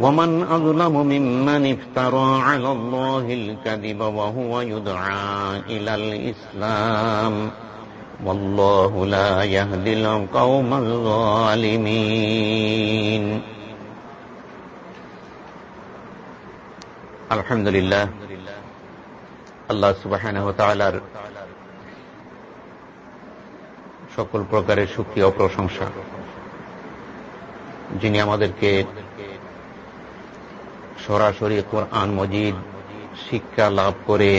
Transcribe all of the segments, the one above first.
ومن أظلم ممن افترى على الله الكذب وهو يدعى إلى الإسلام والله لا يهدي القوم الظالمين الحمد لله আল্লাহ সুবাহ সকল প্রকারের সুখী ও প্রশংসা যিনি আমাদেরকে সরাসরি কোরআন মজিদ শিক্ষা লাভ করে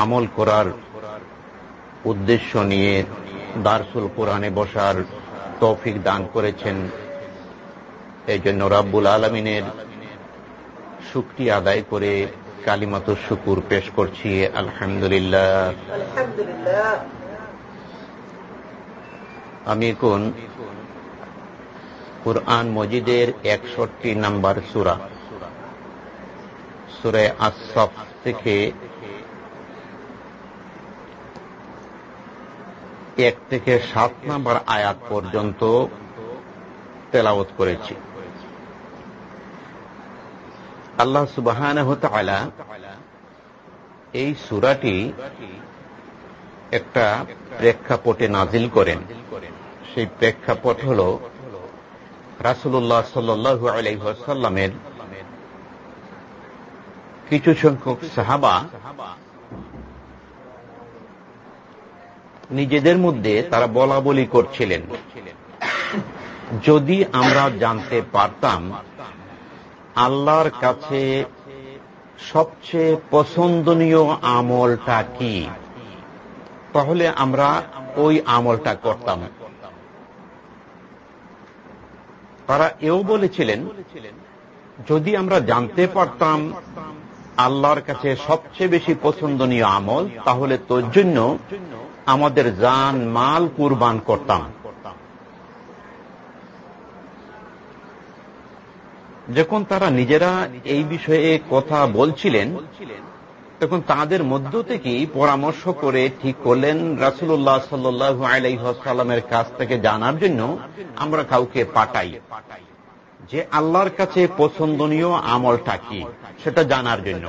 আমল করার উদ্দেশ্য নিয়ে দারসুল কোরআনে বসার তৌফিক দান করেছেন। এই জন্য রাব্বুল আলমিনের শুক্তি আদায় করে কালিমাত শুকুর পেশ করছি। আলহামদুলিল্লাহ। আমি এখন কুরআন মজিদের একষট্টি নাম্বার সুরা। সুরে আসফ থেকে এক থেকে সাত নাম্বার আয়াত পর্যন্ত তেলাওত করেছি। আল্লাহ সুবাহান এই সুরাটি একটা প্রেক্ষাপটে নাজিল করেন। সেই প্রেক্ষাপট হল রাসুল্লাহ সাল্লু আলাইসাল্লামের কিছু সংখ্যক সাহাবা নিজেদের মধ্যে তারা বলা বলি করছিলেন। যদি আমরা জানতে পারতাম, আল্লাহর কাছে সবচেয়ে পছন্দনীয় আমলটা কি, তাহলে আমরা ওই আমলটা করতাম। তারা এও বলেছিলেন, যদি আমরা জানতে পারতাম আল্লাহর কাছে সবচেয়ে বেশি পছন্দনীয় আমল, তাহলে তোর জন্য আমাদের জান মাল কুরবান করতাম। যখন তারা নিজেরা এই বিষয়ে কথা বলছিলেন তখন তাদের মধ্য থেকেই পরামর্শ করে ঠিক করলেন রাসুল্লাহ সাল্লু আলাইসাল্লামের কাছ থেকে জানার জন্য আমরা কাউকে পাঠাই। যে আল্লাহর কাছে পছন্দনীয় আমলটা কি, সেটা জানার জন্য।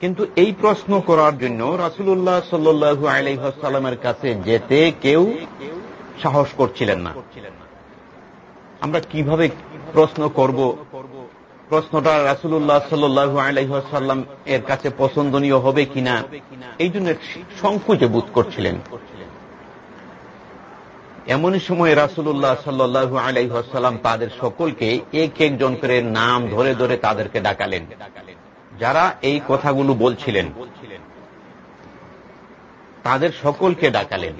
কিন্তু এই প্রশ্ন করার জন্য রাসুল্লাহ সাল্লু আলাইসাল্লামের কাছে যেতে কেউ সাহস করছিলেন না। আমরা কীভাবে প্রশ্ন করব প্রশ্নটা রাসুল্লাহ সাল্লু আলাইসাল্লাম এর কাছে পছন্দনীয় হবে কিনা? এই জন্য সংকোচে বোধ করছিলেন। এমনই সময় রাসুল্লাহ সাল্লু আলাইসাল্লাম তাদের সকলকে এক একজন করে নাম ধরে ধরে তাদেরকে ডাকালেন। যারা এই কথাগুলো বলছিলেন, তাদের সকলকে ডাকালেন।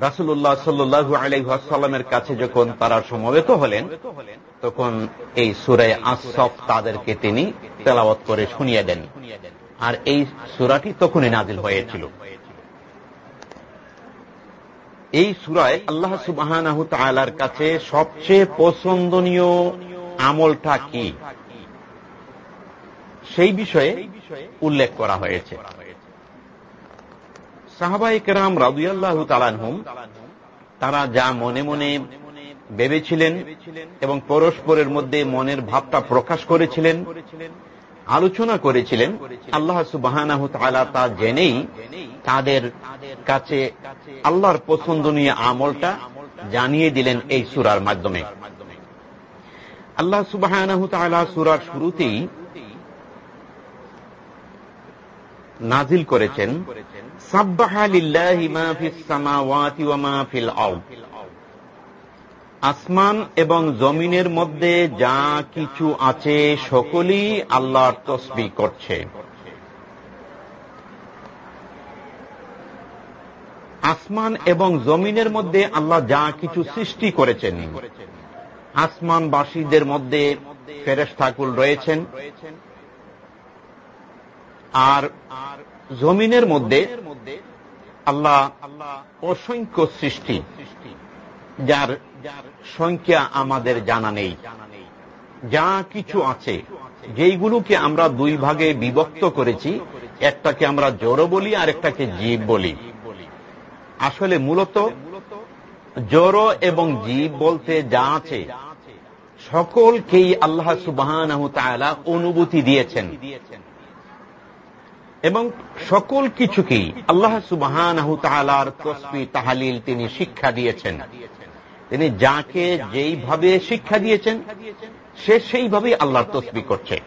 রাসুল্লাহ সাল্লু আলাইসাল্লামের কাছে যখন তারা সমবেত হলেন, তখন এই সুরায় আসফ তাদেরকে তিনি তেলাওয়াত করে শুনিয়ে দেন। আর এই সুরাটি তখনই নাজিল হয়েছিল। এই সুরায় আল্লাহ সুবাহ কাছে সবচেয়ে পছন্দনীয় আমলটা কি? সেই বিষয়ে উল্লেখ করা হয়েছে। সাহাবাই কেরাম রাবুয়াল্লাহ তালানহুম তারা যা মনে মনে ভেবেছিলেন এবং পরস্পরের মধ্যে মনের ভাবটা প্রকাশ করেছিলেন, আলোচনা করেছিলেন, আল্লাহ সুবাহ তা জেনেই তাদের কাছে আল্লাহর পছন্দনীয় আমলটা জানিয়ে দিলেন এই সুরার মাধ্যমে। আল্লাহ সুবাহ সুরার শুরুতেই নাজিল করেছেন আসমান এবং জমিনের মধ্যে যা কিছু আছে, সকলেই আল্লাহর তসবি করছে। আসমান এবং জমিনের মধ্যে আল্লাহ যা কিছু সৃষ্টি করেছেন, আসমানবাসীদের মধ্যে ফেরেস ঠাকুর রয়েছেন। আর জমিনের মধ্যে আল্লাহ আল্লাহ অসংখ্য সৃষ্টি, যার যার সংখ্যা আমাদের জানা নেই। যা কিছু আছে, যেইগুলোকে আমরা দুই ভাগে বিভক্ত করেছি, একটাকে আমরা জড়ো বলি আর একটাকে জীব বলি। আসলে মূলত জড়ো এবং জীব বলতে যা আছে, সকলকেই আল্লাহ সুবাহ অনুভূতি দিয়েছেন। এবং সকল কিছুকেই আল্লাহ সুবাহান তসবি, তাহালিল তিনি শিক্ষা দিয়েছেন। তিনি যাকে যেইভাবে শিক্ষা দিয়েছেন, সে সেইভাবেই আল্লাহর তসবি করছে।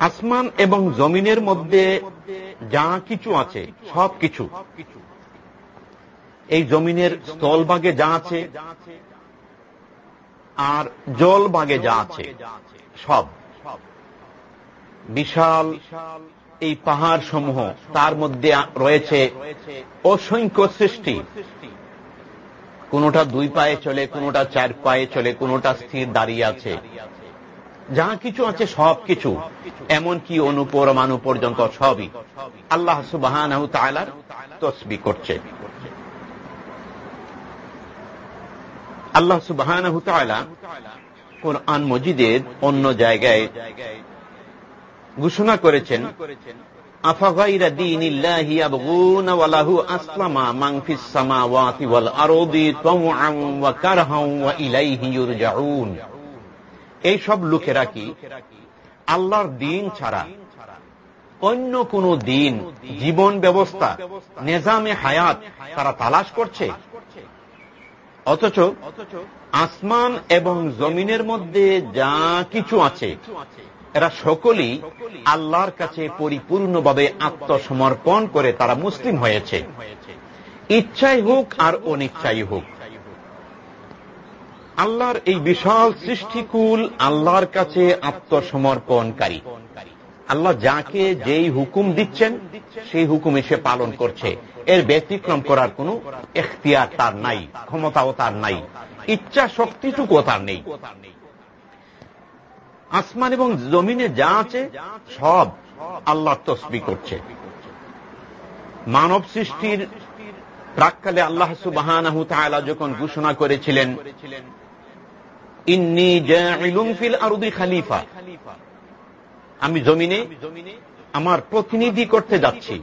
আসমান এবং জমিনের মধ্যে যা কিছু আছে, সব কিছু। এই জমিনের স্থলভাগে যা আছে, আর জল ভাগে যা আছে, সব। বিশাল এই পাহাড় সমূহ তার মধ্যে রয়েছে অসংখ্য সৃষ্টি। কোনটা দুই পায়ে চলে, কোনটা চার পায়ে চলে, কোনটা স্থির দাঁড়িয়ে আছে। যা কিছু আছে সব কিছু, এমনকি অনুপরমাণু পর্যন্ত সবই আল্লাহ সুবাহ তসবি করছে। আল্লাহ সুবাহ কোরআন মজিদের অন্য জায়গায় ঘোষণা করেছেন এই সব লোকেরা কি আল্লাহর দিন ছাড়া অন্য কোন দিন, জীবন ব্যবস্থা, নেজামে হায়াত তারা তালাশ করছে? অথচ আসমান এবং জমিনের মধ্যে যা কিছু আছে এরা সকলেই আল্লাহর কাছে পরিপূর্ণভাবে আত্মসমর্পণ করে তারা মুসলিম হয়েছে। ইচ্ছাই হোক আর অনিচ্ছাই হোক। আল্লাহর এই বিশাল সৃষ্টিকুল আল্লাহর কাছে আত্মসমর্পণকারী। আল্লাহ যাকে যেই হুকুম দিচ্ছেন, সেই হুকুম এসে পালন করছে। এর ব্যতিক্রম করার কোন এখতিয়ার তার নাই, ক্ষমতাও তার নাই ইচ্ছা শক্তিটুকুও তার নেই। আসমান এবং জমিনে যা আছে, সব আল্লাহ তসবি করছে। মানব সৃষ্টির প্রাককালে আল্লাহ সুবাহ যখন ঘোষণা করেছিলেন, ইন্নি ফিল আরুদি খালিফা আমি জমিনে আমার প্রতিনিধি করতে যাচ্ছি।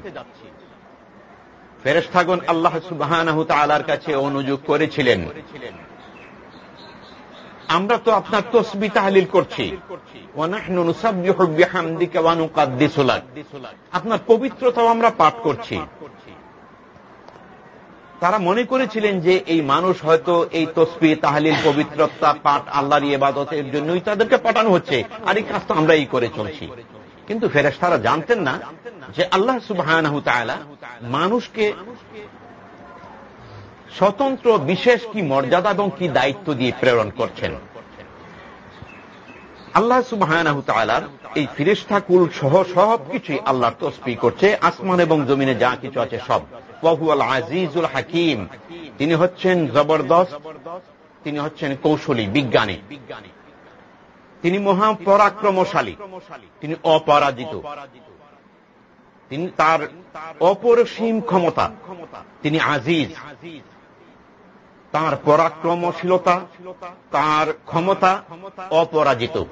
ফেরেস্তাগন আল্লাহ সুবাহ কাছে অনুযোগ করেছিলেন আমরা তো আপনার তসবি তাহলিল করছি। আপনার পবিত্রতাও আমরা পাঠ করছি। তারা মনে করেছিলেন যে এই মানুষ হয়তো এই তসবি, তাহলিল, পবিত্রতা, পাঠ, আল্লাহর ইবাদতের জন্যই তাদেরকে পাঠানো হচ্ছে। আর এই কাজ তো আমরা এই করে চলছি। কিন্তু ফেরেস্তারা জানতেন না যে আল্লাহ সুবাহ মানুষকে স্বতন্ত্র, বিশেষ কি মর্যাদা এবং কি দায়িত্ব দিয়ে প্রেরণ করছেন? আল্লাহ সুবাহ এই ফিরেস্তাকুল সহ সব কিছুই আল্লাহর তসপি করছে। আসমান এবং জমিনে যা কিছু আছে সব। বহুয়াল আজিজুল হাকিম। তিনি হচ্ছেন জবরদস্ত, তিনি হচ্ছেন কৌশলী, বিজ্ঞানী। তিনি মহাপরাক্রমশালী, তিনি অপরাজিত। তিনি তার অপরসীম ক্ষমতা, তিনি আজিজ। তার পরাক্রমশীলতা, তার ক্ষমতা অপরাজিত।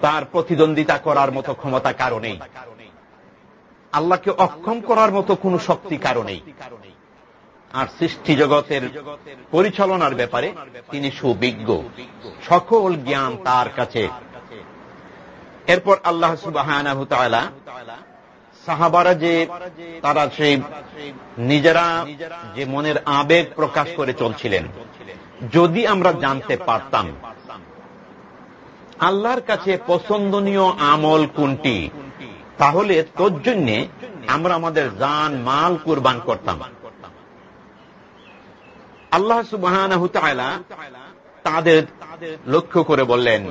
তার প্রতিদ্বন্দ্বিতা করার মতো ক্ষমতা কারণেই আল্লাহকে অক্ষম করার মতো কোন শক্তি কারণেই আর সৃষ্টি জগতের পরিচালনার ব্যাপারে তিনি সুবিজ্ঞ। সকল জ্ঞান তার কাছে। এরপর আল্লাহ সুবাহ সাহাবারা যে তারা সেই নিজেরা যে মনের আবেগ প্রকাশ করে চলছিলেন। যদি আমরা জানতে পারতাম, আল্লাহর কাছে পছন্দনীয় আমল কোনটি, তাহলে তোর জন্য আমরা আমাদের জান, মাল কুরবান করতাম। আল্লাহ সুবাহ তাদের লক্ষ্য করে বললেন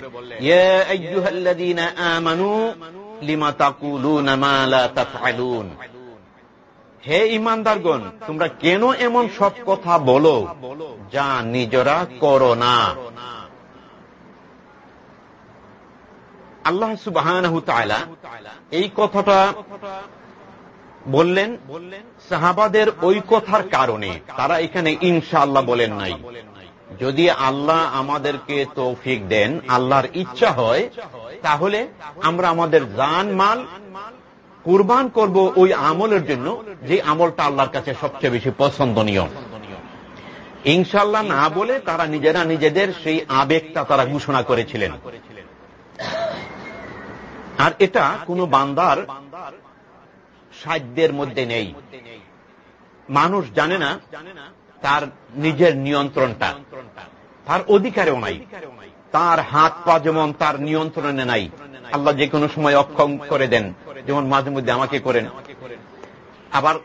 হে ইমানদারগণ, তোমরা কেন এমন সব কথা বলো যা নিজরা করো না? আল্লাহ সুবাহ এই কথাটা বললেন সাহাবাদের ওই কথার কারণে। তারা এখানে ইনশাআল্লাহ বলেন নাই। যদি আল্লাহ আমাদেরকে তৌফিক দেন, আল্লাহর ইচ্ছা হয়, তাহলে আমরা আমাদের জান মাল কুরবান করব ওই আমলের জন্য, যে আমলটা আল্লাহর কাছে সবচেয়ে বেশি পছন্দনীয়। ইনশাল্লাহ না বলে তারা নিজেরা নিজেদের সেই আবেগটা তারা ঘোষণা করেছিলেন। আর এটা কোন বান্দার সাধ্যের মধ্যে নেই। মানুষ জানে না তার নিজের নিয়ন্ত্রণটা। তার অধিকারেও নাই। তার হাত পা যেমন তার নিয়ন্ত্রণে নাই, আল্লাহ যে কোনো সময় অক্ষম করে দেন, যেমন মাঝে মধ্যে আমাকে করেন। আবার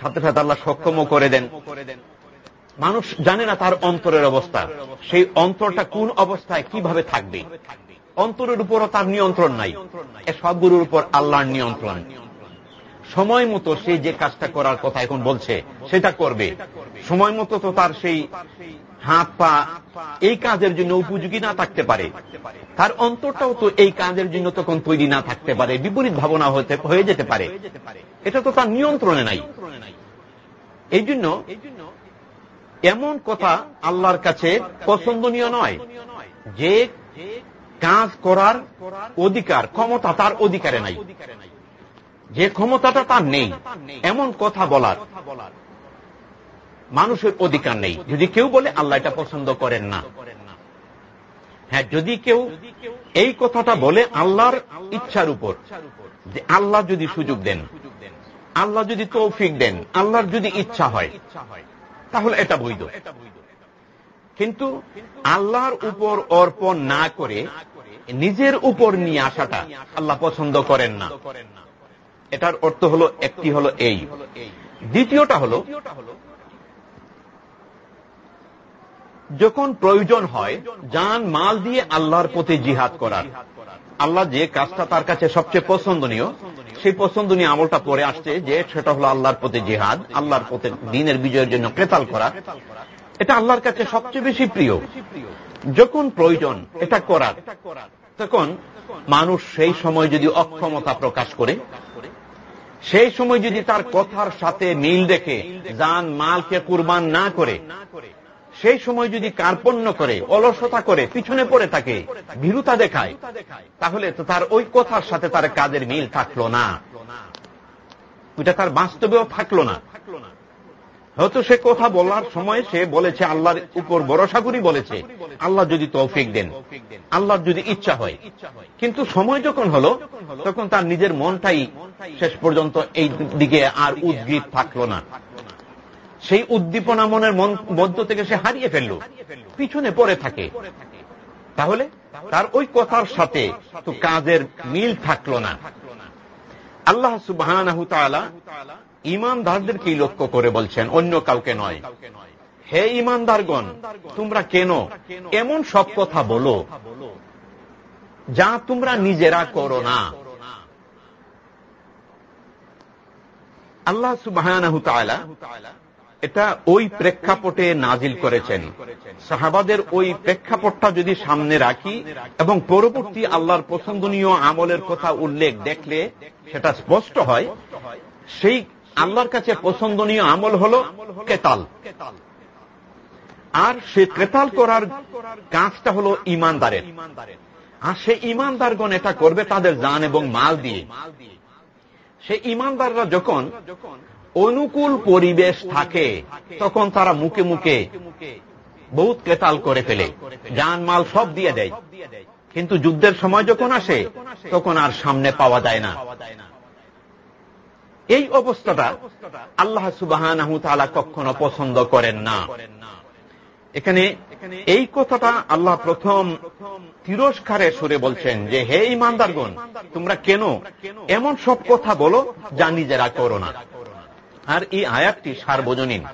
সাথে সাথে আল্লাহ সক্ষমও করে দেন। মানুষ জানে না তার অন্তরের অবস্থা। সেই অন্তরটা কোন অবস্থায় কীভাবে থাকবে? অন্তরের উপরও তার নিয়ন্ত্রণ নাই। এ সবগুলোর উপর আল্লাহর নিয়ন্ত্রণ। সময় মতো সে যে কাজটা করার কথা এখন বলছে, সেটা করবে। সময় মতো তো তার সেই হাত পা, এই কাজের জন্য উপযোগী না থাকতে পারে। তার অন্তরটাও তো এই কাজের জন্য তখন তৈরি না থাকতে পারে, বিপরীত ভাবনা হয়ে যেতে পারে। এটা তো তার নিয়ন্ত্রণে নাই। এই জন্য এমন কথা আল্লাহর কাছে পছন্দনীয় নয় যে কাজ করার অধিকার, ক্ষমতা তার অধিকারে নাই। যে ক্ষমতাটা তার নেই, এমন কথা বলার মানুষের অধিকার নেই। যদি কেউ বলে, আল্লাহ এটা পছন্দ করেন না। হ্যাঁ যদি কেউ এই কথাটা বলে আল্লাহর ইচ্ছার উপর, যে আল্লাহ যদি সুযোগ দেন, আল্লাহ যদি তৌফিক দেন, আল্লাহর যদি ইচ্ছা হয়, তাহলে এটা বৈধ। কিন্তু আল্লাহর উপর অর্পণ না করে নিজের উপর নিয়ে আসাটা আল্লাহ পছন্দ করেন না। এটার অর্থ হল একটি হল এই। দ্বিতীয়টা হল, যখন প্রয়োজন হয় যান মাল দিয়ে আল্লাহর প্রতি জিহাদ করার। আল্লাহ যে কাজটা তার কাছে সবচেয়ে পছন্দনীয়, সেই পছন্দনীয় আমলটা পরে আসছে যে সেটা হলো আল্লাহর প্রতি জিহাদ, আল্লাহর প্রতি দিনের বিজয়ের জন্য ক্রেতাল করা। এটা আল্লাহর কাছে সবচেয়ে বেশি প্রিয়। যখন প্রয়োজন, এটা করার। তখন মানুষ সেই সময় যদি অক্ষমতা প্রকাশ করে, সেই সময় যদি তার কথার সাথে মিল দেখে, যান মালকে কুরবান না করে, সেই সময় যদি কার্পণ্য করে, অলসতা করে, পিছনে পড়ে থাকে, ভীরুতা দেখায়, তাহলে তো তার ওই কথার সাথে তার কাজের মিল থাকল না। ওইটা তার বাস্তবেও থাকল না। হয়তো সে কথা বলার সময় সে বলেছে, আল্লাহর উপর ভরসা করি বলেছে। আল্লাহ যদি তৌফিক দেন, আল্লাহর যদি ইচ্ছা হয়। কিন্তু সময় যখন হলো, তখন তার নিজের মনটাই শেষ পর্যন্ত এই দিকে আর উদ্গ্রীব থাকল না। সেই উদ্দীপনা মনের মধ্য থেকে সে হারিয়ে ফেলল, পিছনে পড়ে থাকে। তাহলে তার ওই কথার সাথে তো কাজের মিল থাকল না। আল্লাহ সুবাহ ইমানদারদেরকেই লক্ষ্য করে বলছেন, অন্য কাউকে নয়। হে ইমানদারগণ, তোমরা কেন? এমন সব কথা বলো। যা তোমরা নিজেরা করো না। আল্লাহ সুবাহ এটা ওই প্রেক্ষাপটে নাজিল করেছেন। সাহাবাদের ওই প্রেক্ষাপটটা যদি সামনে রাখি এবং পরবর্তী আল্লাহর পছন্দনীয় আমলের কথা উল্লেখ দেখলে সেটা স্পষ্ট হয়। সেই আল্লাহর কাছে পছন্দনীয় আমল হল কেতাল। আর সে কেতাল করার কাজটা হল ইমানদারের। আর সে ইমানদারগণ এটা করবে তাদের জান এবং মাল দিয়ে। সে ইমানদাররা যখন অনুকূল পরিবেশ থাকে, তখন তারা মুখে মুখে বহুত কেতাল করে ফেলে যান মাল সব দিয়ে দেয়। কিন্তু যুদ্ধের সময় যখন আসে, তখন আর সামনে পাওয়া যায় না। এই অবস্থাটা আল্লাহ সুবাহ কখনো পছন্দ করেন না। এখানে এই কথাটা আল্লাহ প্রথম তিরস্কারের সুরে বলছেন যে, হে ইমানদারগণ তোমরা কেন এমন সব কথা বলো যা নিজেরা করো না? আর এই আয়াতটি সার্বজনীন।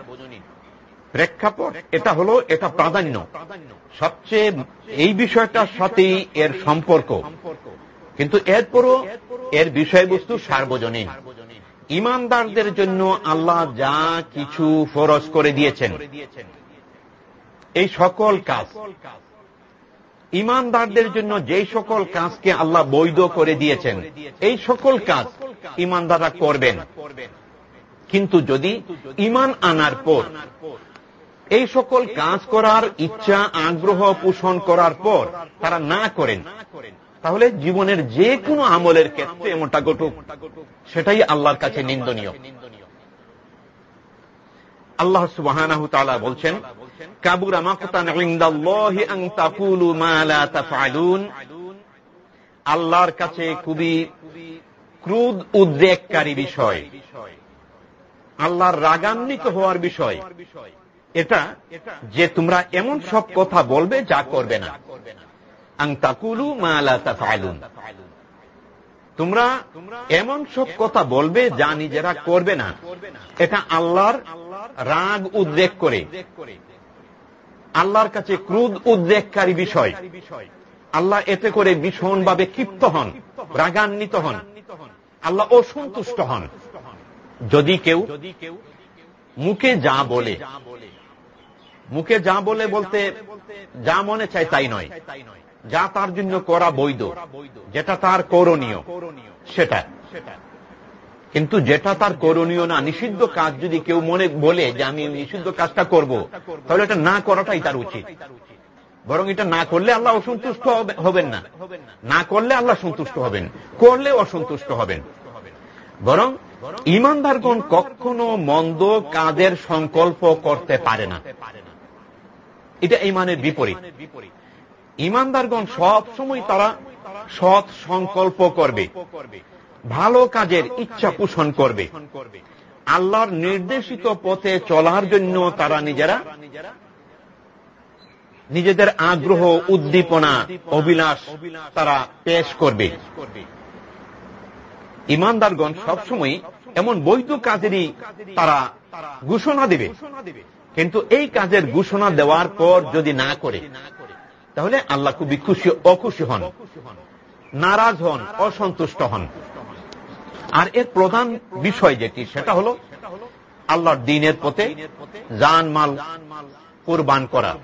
প্রেক্ষাপট, এটা হলো, এটা প্রাধান্য। সবচেয়ে এই বিষয়টার সাথেই এর সম্পর্ক। কিন্তু এরপরও এর বিষয়বস্তু সার্বজনীন। ইমানদারদের জন্য আল্লাহ যা কিছু ফরজ করে দিয়েছেন। এই সকল কাজ, ইমানদারদের জন্য যেই সকল কাজকে আল্লাহ বৈধ করে দিয়েছেন, এই সকল কাজ ইমানদাররা করবেন। কিন্তু যদি ইমান আনার পর, এই সকল কাজ করার ইচ্ছা, আগ্রহ পোষণ করার পর তারা না করেন তাহলে জীবনের যে কোনো আমলের ক্ষেত্রে এমনটা ঘটুক, সেটাই আল্লাহর কাছে নিন্দনীয়। আল্লাহ সুবাহ বলছেন, কাবুরা মাকতান আল্লাহর কাছে খুবই ক্রুদ উদ্রেককারী বিষয়। আল্লাহর রাগান্বিত হওয়ার বিষয়। এটা যে তোমরা এমন সব কথা বলবে, যা করবে না। আংতাকুলু মালা তাফালুন তোমরা এমন সব কথা বলবে যা নিজেরা করবে না। এটা আল্লাহর রাগ উদ্রেক করে। আল্লাহর কাছে ক্রুদ উদ্রেককারী বিষয়। আল্লাহ এতে করে ভীষণভাবে ক্ষিপ্ত হন, রাগান্বিত হন। আল্লাহ অসন্তুষ্ট হন। যদি কেউ মুখে যা বলে, মুখে যা বলে বলতে যা মনে চায় তাই নয়। যা তার জন্য করা বৈধ, যেটা তার করণীয়, সেটা। কিন্তু যেটা তার করণীয় না, নিষিদ্ধ কাজ যদি কেউ মনে বলে যে আমি নিষিদ্ধ কাজটা করব, তাহলে এটা না করাটাই তার উচিত। বরং এটা না করলে আল্লাহ অসন্তুষ্ট হবেন না। না করলে আল্লাহ সন্তুষ্ট হবেন, করলে অসন্তুষ্ট হবেন। বরং ইমানদারগণ কখনো মন্দ কাজের সংকল্প করতে পারে না। এটা ইমানের বিপরীত। ইমানদারগণ সব সময় তারা সৎ সংকল্প করবে, ভালো কাজের ইচ্ছা পোষণ করবে। আল্লাহর নির্দেশিত পথে চলার জন্য তারা নিজেরা নিজেদের আগ্রহ, উদ্দীপনা, অভিলাষ তারা পেশ করবে। ইমানদারগণ সবসময় এমন বৈধ কাজেরই তারা ঘোষণা দেবে। কিন্তু এই কাজের ঘোষণা দেওয়ার পর যদি না করে তাহলে আল্লাহ খুবই খুশি, অখুশি হন, নারাজ হন, অসন্তুষ্ট হন। আর এর প্রধান বিষয় যেটি, সেটা হল আল্লাহর দিনের পথে জান মাল কোরবান করা,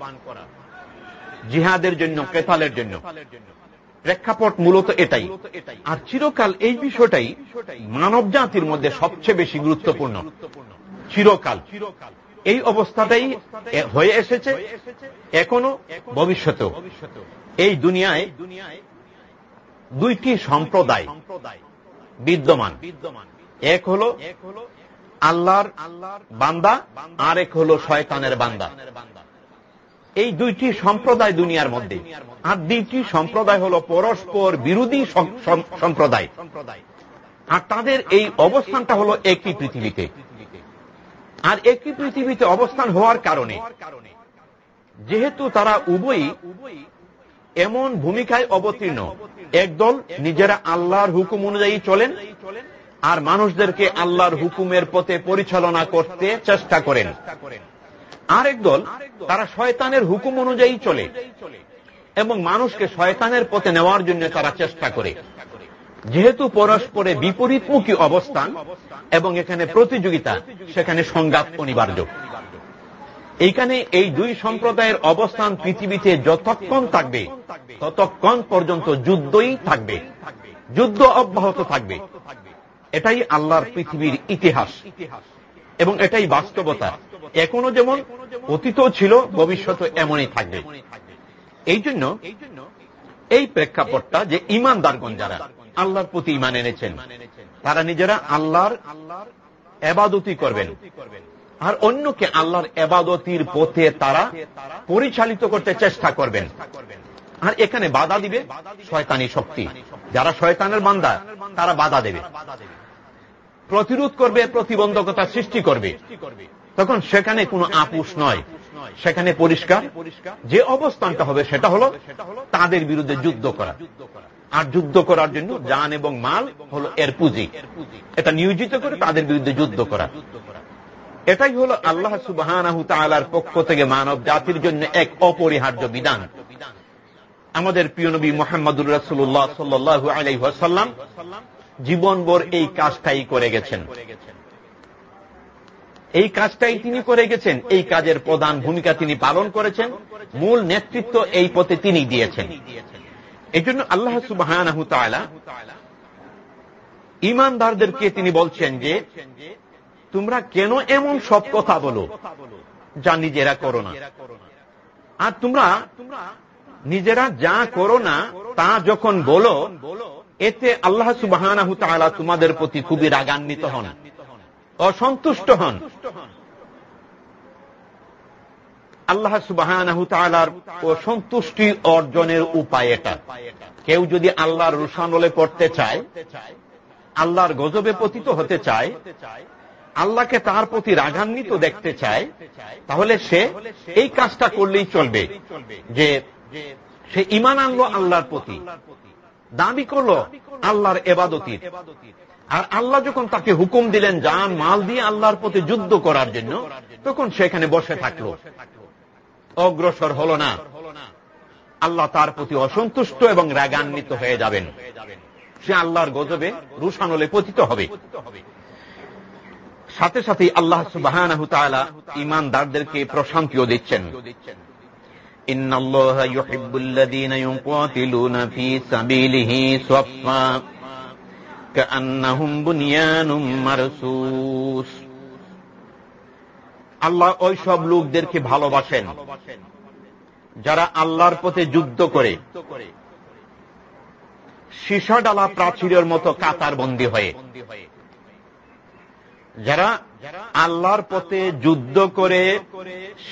জিহাদের জন্য, কেতালের জন্য। প্রেক্ষাপট মূলত এটাই। আর চিরকাল এই বিষয়টাই মানব জাতির মধ্যে সবচেয়ে বেশি গুরুত্বপূর্ণ। চিরকাল। এই অবস্থাটাই হয়ে এসেছে, এখনও ভবিষ্যতেও। এই দুনিয়ায় দুইটি সম্প্রদায় বিদ্যমান। এক হল আল্লাহর বান্দা আর এক হল শয়তানের বান্দা। এই দুইটি সম্প্রদায় দুনিয়ার মধ্যে। আর দুইটি সম্প্রদায় হল পরস্পর বিরোধী সম্প্রদায়। আর তাদের এই অবস্থানটা হল একই পৃথিবীতে। আর একই পৃথিবীতে অবস্থান হওয়ার কারণে। যেহেতু তারা উভয়ই এমন ভূমিকায় অবতীর্ণ, একদল নিজেরা আল্লাহর হুকুম অনুযায়ী চলেন আর মানুষদেরকে আল্লাহর হুকুমের পথে পরিচালনা করতে চেষ্টা করেন। আরেক দল তারা শয়তানের হুকুম অনুযায়ী চলে এবং মানুষকে শয়তানের পথে নেওয়ার জন্য তারা চেষ্টা করে। যেহেতু পরস্পরে বিপরীতমুখী অবস্থান এবং এখানে প্রতিযোগিতা, সেখানে সংঘাত অনিবার্য। এইখানে এই দুই সম্প্রদায়ের অবস্থান পৃথিবীতে যতক্ষণ থাকবে, ততক্ষণ পর্যন্ত যুদ্ধই থাকবে। যুদ্ধ অব্যাহত থাকবে। এটাই আল্লাহর পৃথিবীর ইতিহাস। এবং এটাই বাস্তবতা। এখনও যেমন অতীত ছিল ভবিষ্যতে এমনই থাকবে। এই জন্য এই প্রেক্ষাপটটা যে ইমানদারগণ যারা আল্লাহর প্রতি ইমান এনেছেন। তারা নিজেরা আল্লাহর এবাদতি করবেন। আর অন্যকে আল্লাহর এবাদতির পথে তারা পরিচালিত করতে চেষ্টা করবেন। আর এখানে বাধা দিবে শয়তানি শক্তি। যারা শয়তানের বান্দা, তারা বাধা দেবে। প্রতিরোধ করবে, প্রতিবন্ধকতা সৃষ্টি করবে। তখন সেখানে কোনো আপুষ নয়। সেখানে পরিষ্কার যে অবস্থানটা হবে সেটা হলো তাদের বিরুদ্ধে যুদ্ধ করা। আর যুদ্ধ করার জন্য যান এবং মাল হলো এর পুঁজি। এটা নিয়োজিত করে তাদের বিরুদ্ধে যুদ্ধ করা। এটাই হল আল্লাহ সুবাহ পক্ষ থেকে মানব জাতির জন্য এক অপরিহার্য বিধান। আমাদের প্রিয় নবী মোহাম্মদুর রাসুল্লাহ সাল্লু আলাইসাল্লাম জীবনভর এই কাজটাই করে গেছেন। এই কাজটাই তিনি করে গেছেন, এই কাজের প্রধান ভূমিকা তিনি পালন করেছেন, মূল নেতৃত্ব এই পথে তিনি দিয়েছেন। এই জন্য আল্লাহ সুবাহ ইমানদারদেরকে তিনি বলছেন যে, তোমরা কেন এমন সব কথা বলো যা নিজেরা করো না? আর তোমরা নিজেরা যা করো না তা যখন বলো, এতে আল্লাহ সুবাহ তোমাদের প্রতি খুবই রাগান্বিত হন, অসন্তুষ্ট হন। আল্লাহ সুবাহ ও সন্তুষ্টি অর্জনের উপায় এটা। কেউ যদি আল্লাহর রুশানলে পড়তে চায়, আল্লাহর গজবে পতিত হতে চায়, আল্লাহকে তার প্রতি রাগান্বিত দেখতে চায়, তাহলে সে এই কাজটা করলেই চলবে, যে সে ইমান আনলো আল্লাহর প্রতি, দাবি করল আল্লাহর এবাদতির। আর আল্লাহ যখন তাকে হুকুম দিলেন যান মাল দিয়ে আল্লাহর প্রতি যুদ্ধ করার জন্য, তখন সেখানে বসে থাকল। অগ্রসর হল না আল্লাহ তার প্রতি অসন্তুষ্ট এবং রাগান্বিত হয়ে যাবেন সে আল্লাহর গজবে রুশানলে পতিত হবে সাথে সাথে আল্লাহ সুবাহ ইমানদারদেরকে প্রশান্তিও দিচ্ছেন إن الله يحب الذين يقاتلون في سبيله صفا كأنهم بنيان مرسوس আল্লাহ ওই সব লোকদেরকে ভালোবাসেন, যারা আল্লাহর পথে যুদ্ধ করে। সীসা ডালা প্রাচীরের মতো কাতার বন্দী হয়ে। যারা আল্লাহর পথে যুদ্ধ করে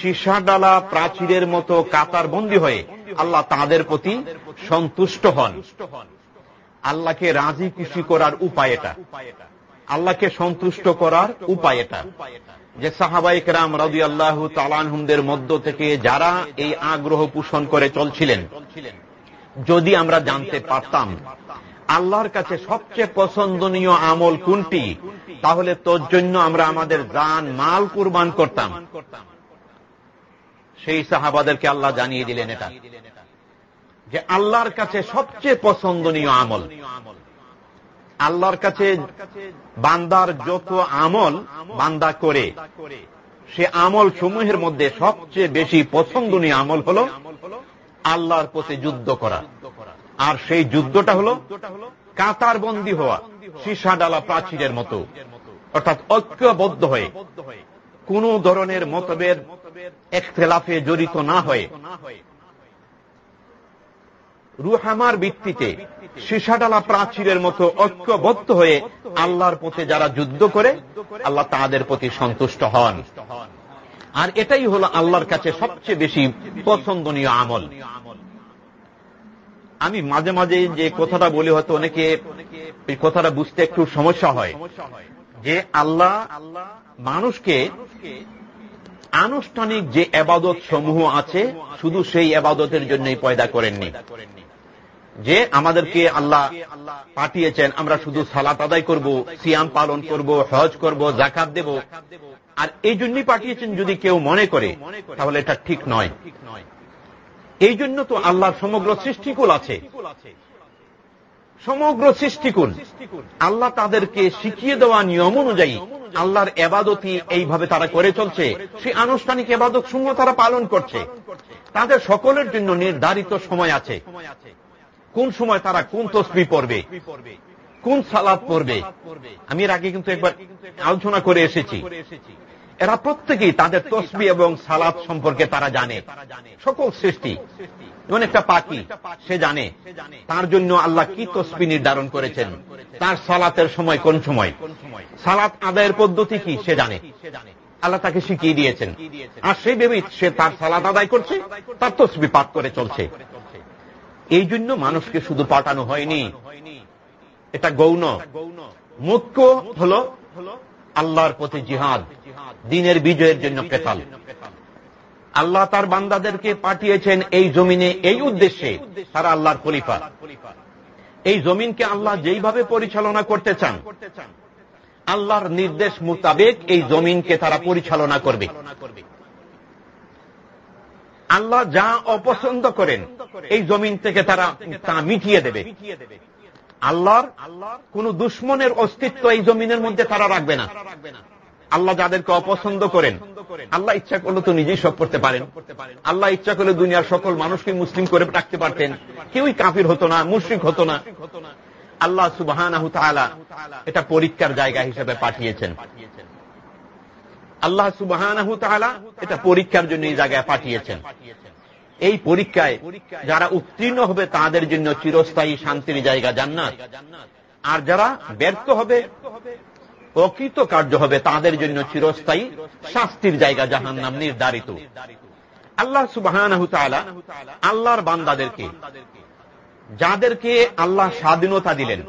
সীসা ডালা প্রাচীরের মতো কাতার বন্দী হয়ে আল্লাহ তাদের প্রতি সন্তুষ্ট হন। আল্লাহকে রাজি খুশি করার উপায় এটা। আল্লাহকে সন্তুষ্ট করার উপায় এটা। যে সাহাবাইক রাম রাজু আল্লাহ তালানহুমদের মধ্য থেকে যারা এই আগ্রহ পোষণ করে চলছিলেন, যদি আমরা জানতে পারতাম আল্লাহর কাছে সবচেয়ে পছন্দনীয় আমল কোনটি, তাহলে তোর জন্য আমরা আমাদের দান মাল কুরবান করতাম। সেই সাহাবাদেরকে আল্লাহ জানিয়ে দিলেন এটা। যে আল্লাহর কাছে সবচেয়ে পছন্দনীয় আমল। আল্লাহর কাছে বান্দার যত আমল বান্দা করে, সে আমল সমূহের মধ্যে সবচেয়ে বেশি পছন্দনীয় আমল হল আল্লাহর পথে যুদ্ধ করা। আর সেই যুদ্ধটা হল কাতার বন্দী হওয়া ডালা প্রাচীরের মতো, অর্থাৎ ঐক্যবদ্ধ হয়ে কোন ধরনের মতভেদ একতলাফে জড়িত না হয়ে রুহামার ভিত্তিতে সীসাডালা প্রাচীরের মতো ঐক্যবদ্ধ হয়ে আল্লাহর পথে যারা যুদ্ধ করে, আল্লাহ তাদের প্রতি সন্তুষ্ট হন। আর এটাই হল আল্লাহর কাছে সবচেয়ে বেশি পছন্দনীয় আমল। আমি মাঝে মাঝে যে কথাটা বলি, হয়তো অনেকে এই কথাটা বুঝতে একটু সমস্যা হয়, যে আল্লাহ মানুষকে আনুষ্ঠানিক যে আবাদত সমূহ আছে, শুধু সেই আবাদতের জন্যই পয়দা করেননি। যে আমাদেরকে আল্লাহ পাঠিয়েছেন, আমরা শুধু সালাত আদায় করব, সিয়াম পালন করব, হজ করব জাকাত দেব। আর এই জন্যই পাঠিয়েছেন যদি কেউ মনে করে, তাহলে এটা ঠিক নয়। এই জন্য তো আল্লাহর সমগ্র সৃষ্টিকুল আছে। সমগ্র সৃষ্টিকুল। আল্লাহ তাদেরকে শিখিয়ে দেওয়া নিয়ম অনুযায়ী আল্লাহর এবাদতি এইভাবে তারা করে চলছে। সেই আনুষ্ঠানিক এবাদত সমূহ তারা পালন করছে। তাদের সকলের জন্য নির্ধারিত সময় আছে। কোন সময় তারা কোন তসবি পড়বে? কোন সালাদ পড়বে? আমি এর আগে কিন্তু একবার আলোচনা করে এসেছি। এরা প্রত্যেকেই তাদের তসবি এবং সালাদ সম্পর্কে তারা জানে। সকল সৃষ্টি। যেমন একটা পাখি, সে জানে। তার জন্য আল্লাহ কি তসবি নির্ধারণ করেছেন? তার সালাতের সময় কোন সময়? সালাত আদায়ের পদ্ধতি কি? সে জানে। আল্লাহ তাকে শিখিয়ে দিয়েছেন। আর সেই ভেবে সে তার সালাত আদায় করছে, তার তসবি পাঠ করে চলছে। এই জন্য মানুষকে শুধু পাঠানো হয়নি। এটা গৌণ। মুখ্য হল আল্লাহর প্রতি জিহাদ, দিনের বিজয়ের জন্য কেতাল আল্লাহ তার বান্দাদেরকে পাঠিয়েছেন এই জমিনে এই উদ্দেশ্যে, তারা আল্লাহর খলিফা। এই জমিনকে আল্লাহ যেইভাবে পরিচালনা করতে চান, আল্লাহর নির্দেশ মোতাবেক এই জমিনকে তারা পরিচালনা করবে। আল্লাহ যা অপছন্দ করেন, এই জমিন থেকে তারা তা মিটিয়ে দেবে। আল্লাহর আল্লাহর কোন দুশ্মনের অস্তিত্ব এই জমিনের মধ্যে তারা রাখবে না। আল্লাহ যাদেরকে অপছন্দ করেন, আল্লাহ ইচ্ছা করলে তো নিজেই সব করতে পারেন। আল্লাহ ইচ্ছা করলে দুনিয়ার সকল মানুষকে মুসলিম করে রাখতে পারতেন। কেউই কাফির হতো না, মুশ্রিক হতো না। আল্লাহ সুবাহ এটা পরীক্ষার জায়গা হিসেবে পাঠিয়েছেন। আল্লাহ সুবাহ এটা পরীক্ষার জন্য এই জায়গায় পাঠিয়েছেন। এই পরীক্ষায় যারা উত্তীর্ণ হবে তাদের জন্য চিরস্থায়ী শান্তির জায়গা জান্নাত। আর যারা ব্যর্থ হবে অকৃত কার্য হবে, তাদের জন্য চিরস্থায়ী শাস্তির জায়গা জাহান নাম নির্ধারিত। আল্লাহ সুবাহ আল্লাহর বান্দাদেরকে, যাদেরকে আল্লাহ স্বাধীনতা দিলেন,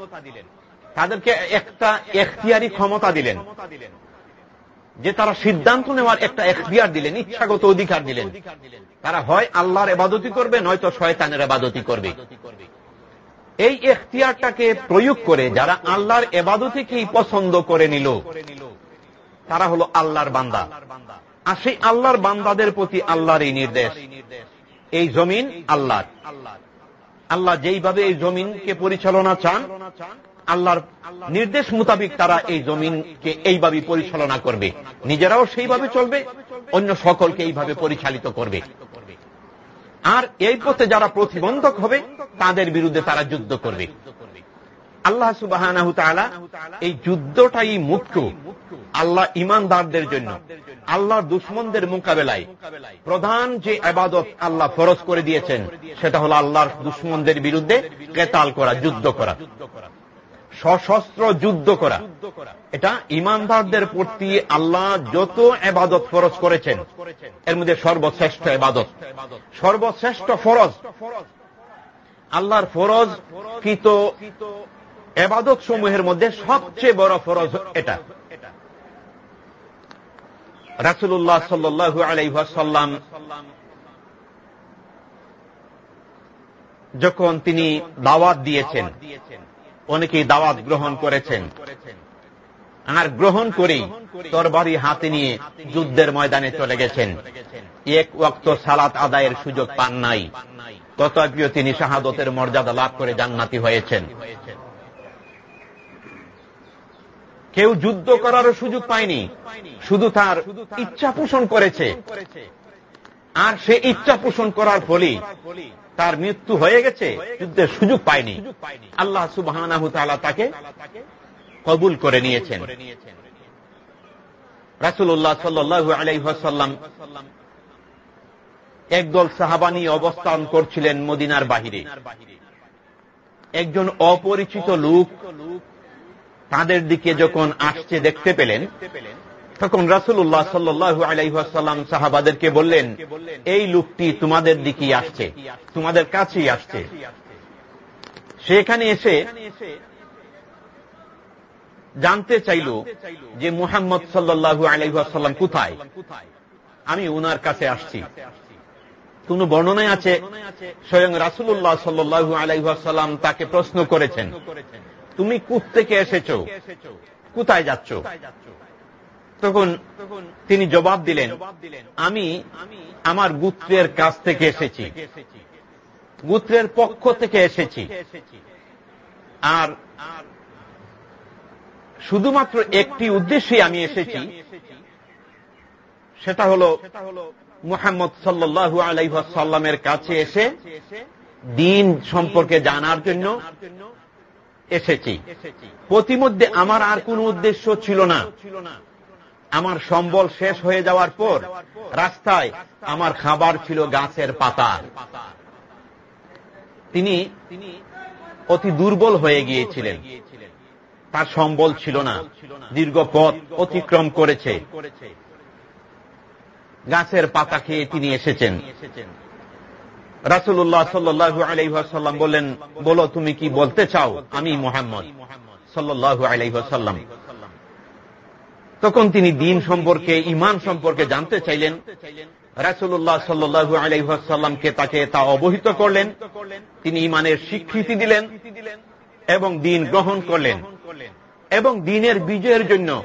তাদেরকে একটা এখতিয়ারি ক্ষমতা দিলেন। যে তারা সিদ্ধান্ত নেওয়ার একটা এখতিয়ার দিলেন, ইচ্ছাগত অধিকার দিলেন তারা হয় আল্লাহর এবাদতি করবে, নয়তো শয়তানের এবাদতি করবে। এই এখতিয়ারটাকে প্রয়োগ করে যারা আল্লাহর এবাদতিকেই পছন্দ করে নিল, তারা হলো আল্লাহর বান্দা। আর সেই আল্লাহর বান্দাদের প্রতি আল্লাহর এই নির্দেশ, এই জমিন আল্লাহ আল্লাহ যেইভাবে এই জমিনকে পরিচালনা চান আল্লাহর নির্দেশ মোতাবিক তারা এই জমিনকে এইভাবে পরিচালনা করবে। নিজেরাও সেইভাবে চলবে, অন্য সকলকে এইভাবে পরিচালিত করবে। আর এই পথে যারা প্রতিবন্ধক হবে, তাদের বিরুদ্ধে তারা যুদ্ধ করবে। আল্লাহ সুবাহ এই যুদ্ধটাই মুখ্য আল্লাহ ইমানদারদের জন্য। আল্লাহর দুশ্মনদের মোকাবেলায় প্রধান যে আবাদত আল্লাহ ফরজ করে দিয়েছেন, সেটা হল আল্লাহর দুশ্মনদের বিরুদ্ধে কেতাল করা, যুদ্ধ করা। সশস্ত্র যুদ্ধ করা। এটা ইমানদারদের প্রতি আল্লাহ যত এবাদত ফরজ করেছেন, এর মধ্যে সর্বশ্রেষ্ঠ এবাদত। সর্বশ্রেষ্ঠ ফরজ। আল্লাহর ফরজ কৃত এবাদত সমূহের মধ্যে সবচেয়ে বড় ফরজ এটা। রাসুল্লাহ সাল্লু আলাইসাল্লাম যখন তিনি দাওয়াত দিয়েছেন দিয়েছেন অনেকেই দাওয়াত গ্রহণ করেছেন। আর গ্রহণ করেই তরবারি হাতে নিয়ে যুদ্ধের ময়দানে চলে গেছেন। এক ওয়াক্ত সালাত আদায়ের সুযোগ পান নাই। তথাপিও তিনি শাহাদতের মর্যাদা লাভ করে জান্নাতি হয়েছেন। কেউ যুদ্ধ করারও সুযোগ পায়নি। শুধু তার ইচ্ছা পোষণ করেছে। আর সে ইচ্ছা পোষণ করার ফলে তার মৃত্যু হয়ে গেছে, যুদ্ধের সুযোগ পায়নি। আল্লাহ সুবাহ তাকে কবুল করে নিয়েছেন। রাসুল্লাহ সাল্লু আলাইসাল্লাম একদল সাহাবানি অবস্থান করছিলেন মদিনার বাহিরে। একজন অপরিচিত লোক তাদের দিকে যখন আসছে দেখতে পেলেন তখন রাসুল্লাহ সাল্লু আলাইসাল্লাম সাহাবাদেরকে বললেন, এই লোকটি তোমাদের দিকেই আসছে, তোমাদের কাছেই আসছে। সেখানে এসে জানতে চাইল যে মুহাম্মদ সাল্লু আলাইসাল্লাম কোথায়? আমি উনার কাছে আসছি। কোন বর্ণনায় আছে, স্বয়ং রাসুল্লাহ সাল্লু আলাইসাল্লাম তাকে প্রশ্ন করেছেন, তুমি কুত থেকে এসেছ? কোথায় যাচ্ছ? তখন তিনি জবাব দিলেন, আমি আমার গুত্রের কাছ থেকে এসেছি। গুত্রের পক্ষ থেকে এসেছি। আর শুধুমাত্র একটি উদ্দেশ্যে আমি এসেছি, সেটা হল মুহাম্মদ সাল্লু আলাইসাল্লামের কাছে এসে দিন সম্পর্কে জানার জন্য এসেছি। প্রতিমধ্যে আমার আর কোন উদ্দেশ্য ছিল না। আমার সম্বল শেষ হয়ে যাওয়ার পর রাস্তায় আমার খাবার ছিল গাছের পাতা তিনি অতি দুর্বল হয়ে গিয়েছিলেন। তার সম্বল ছিল না। দীর্ঘ পথ অতিক্রম করেছে। গাছের পাতা খেয়ে তিনি এসেছেন। রাসুল্লাহ সাল্লু আলাইসাল্লাম বললেন, বলো তুমি কি বলতে চাও? আমি মোহাম্মদ সাল্লু আলাইসাল্লাম তখন তিনি দিন সম্পর্কে ইমান সম্পর্কে জানতে চাইলেন। রাসুল্লাহ সাল্লু আলাইসাল্লামকে তাকে তা অবহিত করলেন। তিনি ইমানের স্বীকৃতি দিলেন এবং দিন গ্রহণ করলেন। এবং দিনের বিজয়ের জন্য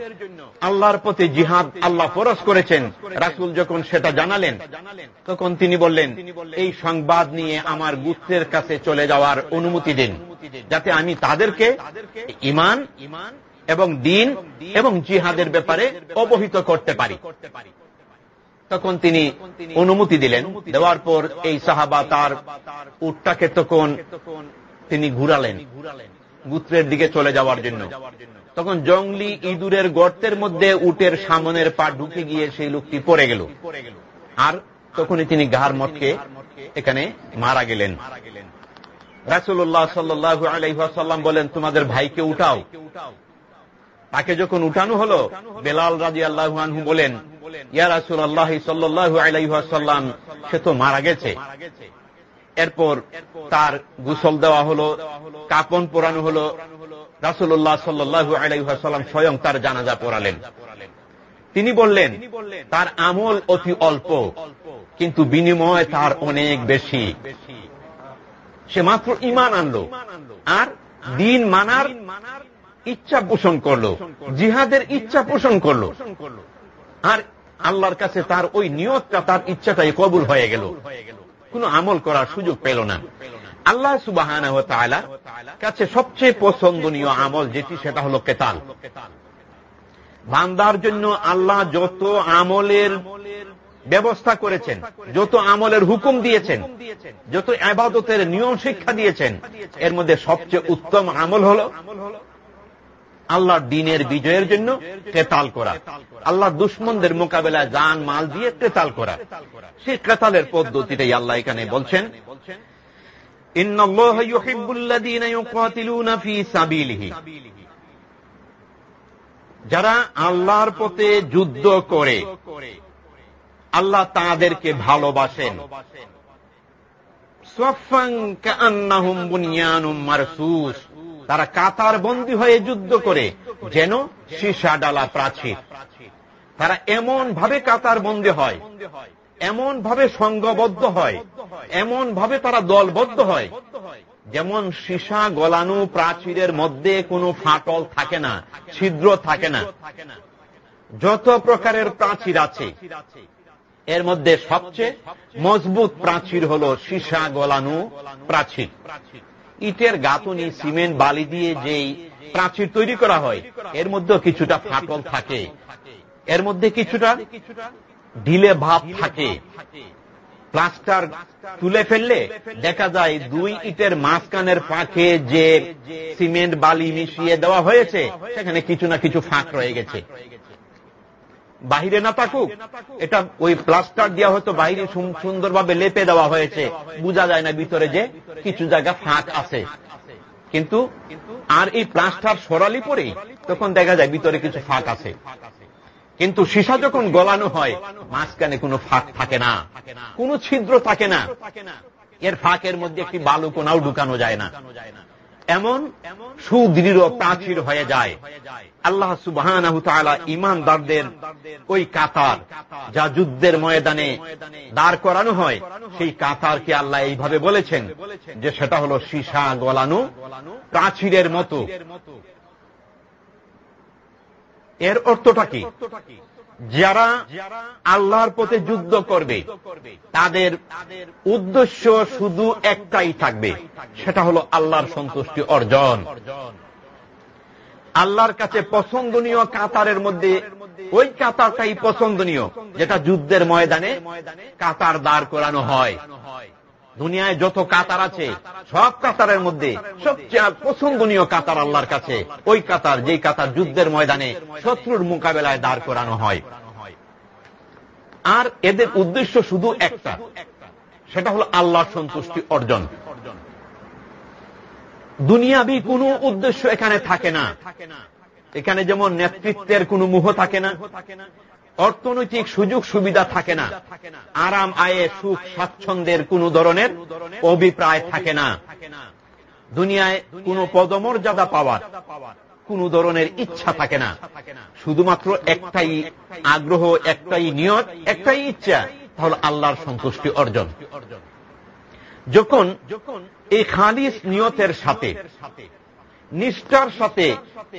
আল্লাহর প্রতি জিহাদ আল্লাহ ফরস করেছেন। রাসুল যখন সেটা জানালেন, তখন তিনি বললেন, এই সংবাদ নিয়ে আমার গুত্রের কাছে চলে যাওয়ার অনুমতি দিন, যাতে আমি তাদেরকে ইমান ইমান এবং দিন এবং জিহাদের ব্যাপারে অবহিত করতে পারি। তখন তিনি অনুমতি দিলেন। দেওয়ার পর এই সাহাবা তার উটটাকে তখন তিনি ঘুরালেন, গুত্রের দিকে চলে যাওয়ার জন্য। তখন জঙ্গলি ইঁদুরের গর্তের মধ্যে উটের সামনের পা ঢুকে গিয়ে সেই লোকটি পড়ে গেল। আর তখনই তিনি ঘাড় মটকে এখানে মারা গেলেন। রাসুল্লাহ সাল্লু আলাইসাল্লাম বলেন, তোমাদের ভাইকে উঠাও। তাকে যখন উঠানো হল, বেলাল রাজি আল্লাহানহু বলেন, ইয়া রাসুল আল্লাহ সাল্লু আলাইসাল্লাম সে তো মারা গেছে। এরপর তার গুসল দেওয়া হল, কাপন পোড়ানো হল রাসুল্লাহ সাল্লু আলাইসাল্লাম স্বয়ং তার জানাজা পড়ালেন। তিনি বললেন, তার আমল অতি অল্প, কিন্তু বিনিময় তার অনেক বেশি। সে মাত্র ইমান আনলো। আর দিন মানার ইচ্ছা পোষণ করল, জিহাদের ইচ্ছা পোষণ করল। আর আল্লাহর কাছে তার ওই নিয়তটা, তার ইচ্ছাটাই কবুল হয়ে গেল। কোন আমল করার সুযোগ পেল না। আল্লাহ সুবাহ কাছে সবচেয়ে পছন্দনীয় আমল যেটি, সেটা হল কেতাল। বান্দার জন্য আল্লাহ যত আমলের ব্যবস্থা করেছেন, যত আমলের হুকুম দিয়েছেন, যত আবাদতের নিয়ম শিক্ষা দিয়েছেন, এর মধ্যে সবচেয়ে উত্তম আমল হল আল্লাহর দিনের বিজয়ের জন্য কেতাল করা। আল্লাহ দুশ্মনদের মোকাবেলায় যান মাল দিয়ে কেতাল করা। সেই কেতালের পদ্ধতিটাই আল্লাহ এখানে বলছেন যারা আল্লাহর পথে যুদ্ধ করে, আল্লাহ তাদেরকে ভালোবাসেন। তারা কাতার বন্দী হয়ে যুদ্ধ করে, যেন সীসা ডালা প্রাচীর। তারা এমন ভাবে কাতার বন্দী হয় এমন ভাবে সংঘবদ্ধ হয় এমন ভাবে তারা দলবদ্ধ হয়, যেমন সীসা গলানো প্রাচীরের মধ্যে কোনো ফাটল থাকে না, ছিদ্র থাকে না। যত প্রকারের প্রাচীর আছে, এর মধ্যে সবচেয়ে মজবুত প্রাচীর হল সীসা গলানো প্রাচীর। ইটের গাঁথনি সিমেন্ট বালি দিয়ে যেই প্রাচীর তৈরি করা হয় এর মধ্যে কিছুটা ফাটল থাকে। এর মধ্যে কিছুটা ঢিলে ভাব থাকে। প্লাস্টার তুলে ফেললে দেখা যায় দুই ইটের মাঝখানের ফাঁকে যে সিমেন্ট বালি মিশিয়ে দেওয়া হয়েছে সেখানে কিছু না কিছু ফাঁক রয়ে গেছে। বাহিরে না থাকুক, এটা ওই প্লাস্টার দেওয়া হয়তো বাহিরে সুন্দরভাবে লেপে দেওয়া হয়েছে। বোঝা যায় না ভিতরে যে কিছু জায়গা ফাঁক আছে। কিন্তু আর এই প্লাস্টার সরালি পরেই তখন দেখা যায় ভিতরে কিছু ফাঁক আছে। কিন্তু সীসা যখন গলানো হয়, মাঝখানে কোনো ফাঁক থাকে না। কোনো ছিদ্র থাকে না। এর ফাঁকের মধ্যে একটি বালু কোনাও ঢুকানো যায় না। এমন সুদৃঢ় প্রাচীর হয়ে যায়। আল্লাহ সুবাহ ইমানদারদের ওই কাতার যা যুদ্ধের ময়দানে দাঁড় করানো হয়, সেই কাতারকে আল্লাহ এইভাবে বলেছেন যে সেটা হল সীসা গলানো প্রাচীরের মতো। এর অর্থটা কি? যারা আল্লাহর পথে যুদ্ধ করবে, তাদের উদ্দেশ্য শুধু একটাই থাকবে, সেটা হল আল্লাহর সন্তুষ্টি অর্জন। আল্লাহর কাছে পছন্দনীয় কাতারের মধ্যে, ওই কাতারটাই পছন্দনীয়, যেটা যুদ্ধের ময়দানে কাতার দাঁড় করানো হয়। দুনিয়ায় যত কাতার আছে, সব কাতারের মধ্যে সবচেয়ে পছন্দনীয় কাতার আল্লাহর কাছে, ওই কাতার যেই কাতার যুদ্ধের ময়দানে শত্রুর মোকাবেলায় দাঁড় করানো হয়। আর এদের উদ্দেশ্য শুধু একটা, সেটা হল আল্লাহর সন্তুষ্টি অর্জন। দুনিয়াবি কোনো উদ্দেশ্য এখানে থাকে না। এখানে যেমন নেতৃত্বের কোনো মুহ থাকে না, অর্থনৈতিক সুযোগ সুবিধা থাকে না, আরাম, আয়ে, সুখ, স্বাচ্ছন্দ্যের কোন ধরনের অভিপ্রায় থাকে না। দুনিয়ায় কোন পদমর্যাদা পাওয়ার কোন ধরনের ইচ্ছা থাকে না। শুধুমাত্র একটাই আগ্রহ, একটাই নিয়ত, একটাই ইচ্ছা, তাহলে আল্লাহর সন্তুষ্টি অর্জন। যখন যখন এই খালিস নিয়তের সাথে, নিষ্ঠার সাথে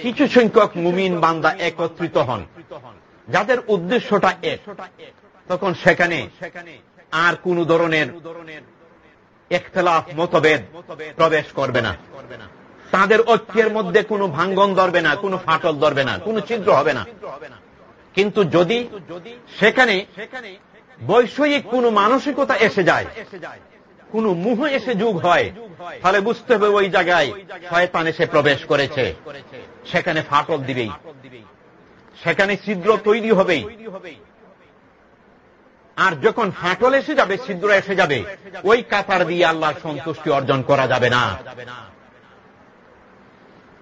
কিছু সংখ্যক মুমিন বান্দা একত্রিত হন, যাদের উদ্দেশ্যটা এক, তখন সেখানে আর কোন ধরনের একতলাফ মতভেদ প্রবেশ করবে না। তাদের ঐক্যের মধ্যে কোনো ভাঙ্গন ধরবে না, কোনো ফাটল ধরবে না, কোনো ছিদ্র হবে না। কিন্তু যদি যদি সেখানে বৈষয়িক কোন মানসিকতা এসে যায় কোন মুহ এসে যুগ হয়। তাহলে বুঝতে হবে ওই জায়গায় শয়তান এসে প্রবেশ করেছে। সেখানে ফাটল দিবেই সেখানে ছিদ্র তৈরি হবেই। আর যখন ফাটল এসে যাবে, ছিদ্র এসে যাবে, ওই কাতার দিয়ে আল্লাহর সন্তুষ্টি অর্জন করা যাবে না।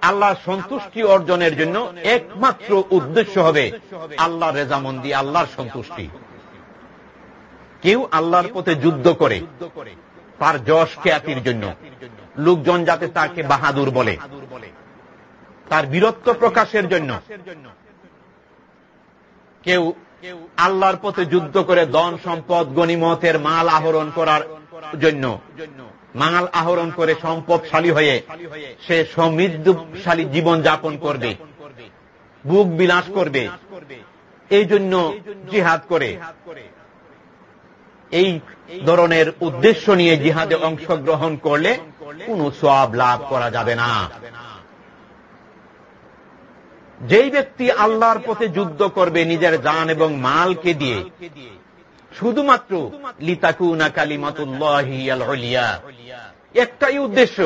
আল্লাহ সন্তুষ্টি অর্জনের জন্য একমাত্র উদ্দেশ্য হবে আল্লাহ রেজামন্দি, আল্লাহর সন্তুষ্টি। কেউ আল্লাহর পথে যুদ্ধ করে তার যশ খ্যাতির জন্য। লোকজন যাতে তাকে বাহাদুর বলে। তার বীরত্ব প্রকাশের জন্য। কেউ আল্লাহর পথে যুদ্ধ করে দন সম্পদ, গণিমতের মাল আহরণ করার জন্য, মাল আহরণ করে সম্পদশালী হয়ে সে সমৃদ্ধশালী জীবন যাপন করবে, বুক বিলাস করবে, এই জন্য জিহাদ করে। এই ধরনের উদ্দেশ্য নিয়ে জিহাদে অংশগ্রহণ করলে কোন সব লাভ করা যাবে না। যেই ব্যক্তি আল্লাহর পথে যুদ্ধ করবে, নিজের জান এবং মালকে দিয়ে, শুধুমাত্র লিতাকুনা কালিমাতুল্লাহিয়া একটাই উদ্দেশ্য,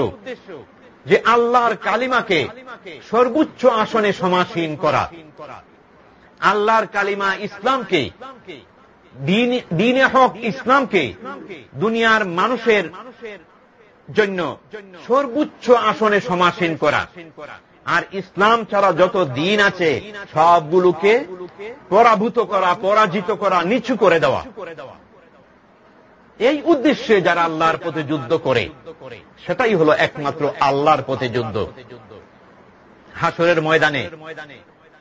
যে আল্লাহর কালিমাকে সর্বোচ্চ আসনে সমাসীন করা। আল্লাহর কালিমা ইসলামকে দিনে হক ইসলামকে দুনিয়ার মানুষের জন্য সর্বোচ্চ আসনে সমাসীন করা। আর ইসলাম ছাড়া যত দিন আছে, সবগুলোকে পরাভূত করা, পরাজিত করা, নিচু করে দেওয়া। এই উদ্দেশ্যে যারা আল্লাহর পথে যুদ্ধ করে, সেটাই হলো একমাত্র আল্লাহর পথে যুদ্ধ। হাসরের ময়দানে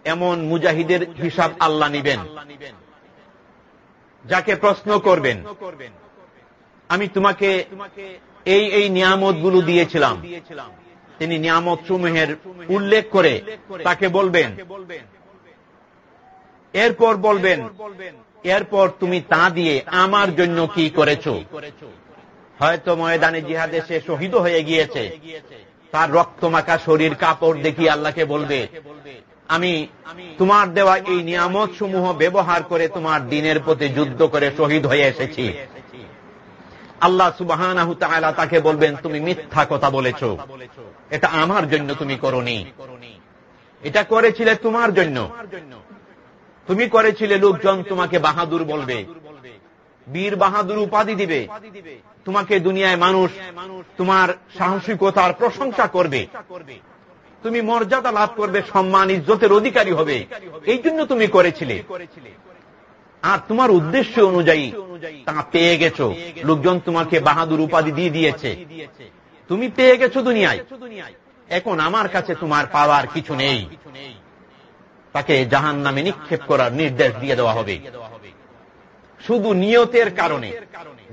এমন মুজাহিদের হিসাব আল্লাহ নিবেন। যাকে প্রশ্ন করবেন, আমি তোমাকে এই এই নিয়ামতগুলো দিয়েছিলাম। তিনি নিয়ামত সমূহের উল্লেখ করে তাকে বলবেন, এরপর বলবেন, এরপর তুমি তা দিয়ে আমার জন্য কি করেছ? হয়তো ময়দানে জিহাদে সে শহীদ হয়ে গিয়েছে। তার রক্তমাখা শরীর কাপড় দেখিয়ে আল্লাহকে বলবে আমি তোমার দেওয়া এই নিয়ামত সমূহ ব্যবহার করে তোমার দিনের প্রতি যুদ্ধ করে শহীদ হয়ে এসেছি। আল্লাহ সুবাহ তাকে বলবেন, তুমি মিথ্যা কথা বলেছ। এটা আমার জন্য তুমি করনি। এটা করেছিলে তোমার জন্য। তুমি করেছিলে লোকজন তোমাকে বাহাদুর বলবে। বীর বাহাদুর উপাধি দিবে। তোমাকে দুনিয়ায় মানুষ তোমার সাহসিকতার প্রশংসা করবে। তুমি মর্যাদা লাভ করবে, সম্মান, ইজ্জতের অধিকারী হবে। এই জন্য তুমি করেছিলে। আর তোমার উদ্দেশ্য অনুযায়ী তা পেয়ে গেছো। লোকজন তোমাকে বাহাদুর উপাধি দিয়ে দিয়েছে। তুমি পেয়ে গেছো দুনিয়ায়। এখন আমার কাছে তোমার পাওয়ার কিছু নেই। তাকে জাহান নামে নিক্ষেপ করার নির্দেশ দিয়ে দেওয়া হবে। শুধু নিয়তের কারণে।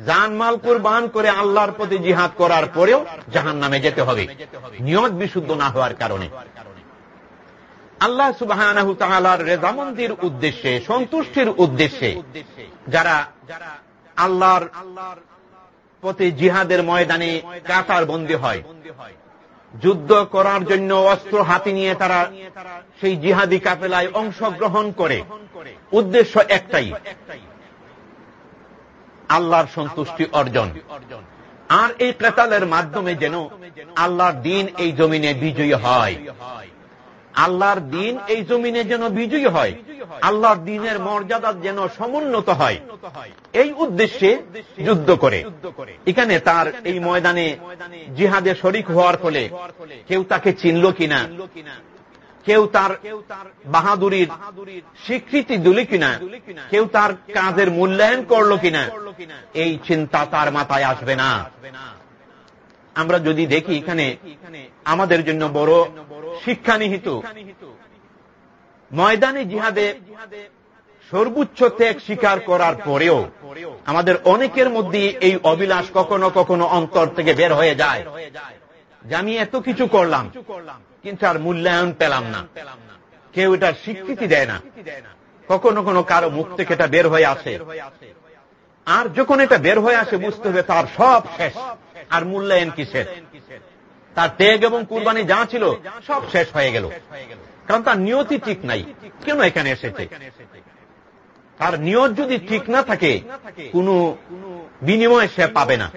জানমাল কোরবান করে আল্লাহর প্রতি জিহাদ করার পরেও জাহান নামে যেতে হবে। নিয়ত বিশুদ্ধ না হওয়ার কারণে। আল্লাহ সুবাহ রেজামন্দির উদ্দেশ্যে, সন্তুষ্টির উদ্দেশ্যে যারা আল্লাহর প্রতি জিহাদের ময়দানে কাতার বন্দী হয়, যুদ্ধ করার জন্য অস্ত্র হাতে নিয়ে তারা সেই জিহাদি কাপেলায় অংশগ্রহণ করে। উদ্দেশ্য একটাই আল্লাহর সন্তুষ্টি অর্জন। আর এই ক্রেতালের মাধ্যমে যেন আল্লাহর দিন এই জমিনে বিজয়ী হয়। আল্লাহর দিন এই জমিনে যেন বিজয়ী হয়। আল্লাহর দিনের মর্যাদা যেন সমুন্নত হয়। এই উদ্দেশ্যে যুদ্ধ করে। এখানে তার এই ময়দানে জিহাদে শরিক হওয়ার ফলে কেউ তাকে চিনল কিনা? কেউ তার বাহাদুরির স্বীকৃতি দিল কিনা? কেউ তার কাজের মূল্যায়ন করল কিনা? এই চিন্তা তার মাথায় আসবে না। আমরা যদি দেখি এখানে আমাদের জন্য বড় শিক্ষা নিহিত ময়দানে জিহাদে সর্বোচ্চ ত্যাগ স্বীকার করার পরেও আমাদের অনেকের মধ্যে এই অবিলাস কখনো কখনো অন্তর থেকে বের হয়ে যায়। যে আমি এত কিছু করলাম, কিন্তু আর মূল্যায়ন পেলাম না। কেউ এটার স্বীকৃতি দেয় না। কখনো কোনো কারও মুখ থেকে এটা বের হয়ে আসে। আর যখন এটা বের হয়ে আসে, বুঝতে হবে তার সব শেষ। আর মূল্যায়ন কিসের? তার ত্যাগ এবং কুরবানি যা ছিল, সব শেষ হয়ে গেল। কারণ তার নিয়তি ঠিক নাই। কেন এখানে এসেছে? তার নিয়ত যদি ঠিক না থাকে, কোন বিনিময় সে পাবে না।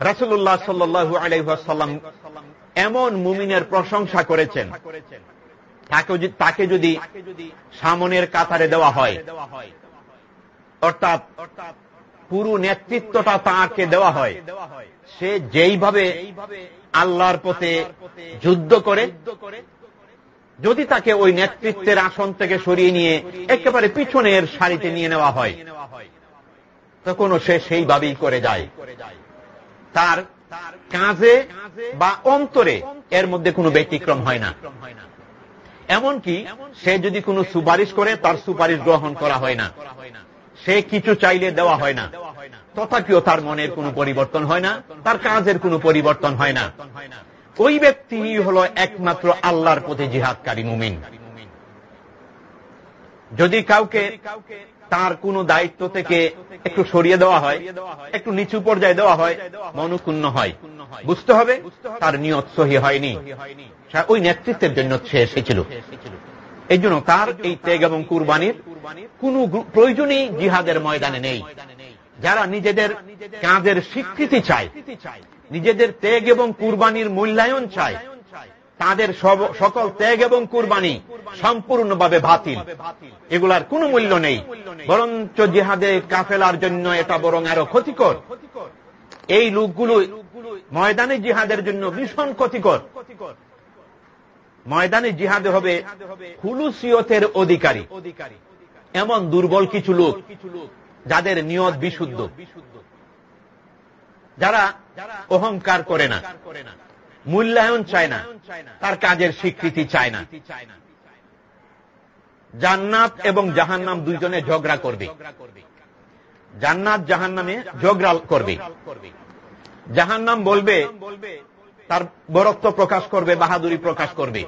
রাসুল্লাহ সাল্লু আলাইসাল্লাম এমন মুমিনের প্রশংসা করেছেন। তাকে যদি সামনের কাতারে দেওয়া হয়। অর্থাৎ পুরো নেতৃত্বটা তাকে দেওয়া হয়। সে যেইভাবে আল্লাহর পথে যুদ্ধ করে, যদি তাকে ওই নেতৃত্বের আসন থেকে সরিয়ে নিয়ে একেবারে পিছনের সারিতে নিয়ে নেওয়া হয় তখনও সে সেইভাবেই করে যায়। তার কাজে বা অন্তরে এর মধ্যে কোনো ব্যতিক্রম হয় না। এমনকি সে যদি কোনো সুপারিশ করে, তার সুপারিশ গ্রহণ করা হয় না। সে কিছু চাইলে দেওয়া হয় না। তথাপিও তার মনের কোনো পরিবর্তন হয় না, তার কাজের কোনো পরিবর্তন হয় না। ওই ব্যক্তি হল একমাত্র আল্লাহর প্রতি জিহাদকারী মুমিন। যদি কাউকে তার কোন দায়িত্ব থেকে একটু সরিয়ে দেওয়া হয়, একটু নিচু পর্যায়ে দেওয়া হয়, মনুক্ষুণ্ণ হয়। বুঝতে হবে, তার নিয়ত সহি হয়নি। ওই নেতৃত্বের জন্য সে এসেছিল। এই জন্য তার এই ত্যাগ এবং কুরবানির কোন প্রয়োজনই জিহাদের ময়দানে নেই। যারা নিজেদের কাজের স্বীকৃতি চায়, নিজেদের ত্যাগ এবং কুরবানির মূল্যায়ন চায় তাদের সকল ত্যাগ এবং কুরবানি সম্পূর্ণভাবে বাতিল। এগুলার কোনো মূল্য নেই। বরঞ্চ জিহাদে কাফেলার জন্য এটা বরং আরও ক্ষতিকর। এই লোকগুলো ময়দানে জিহাদের জন্য ভীষণ ক্ষতিকর। ময়দানে জিহাদে হবে হুলুসিয়তের অধিকারী। এমন দুর্বল কিছু লোক যাদের নিয়ত বিশুদ্ধ। যারা অহংকার করে না। মূল্যায়ন চায় না। তার কাজের স্বীকৃতি চায় না। জান্নাত এবং জাহান্নাম দুইজনে ঝগড়া করবে। জান্নাত জাহান নামে ঝগড়া করবে। জাহান্নাম বলবে, তার বরত্ব প্রকাশ করবে, বাহাদুরি প্রকাশ করবে।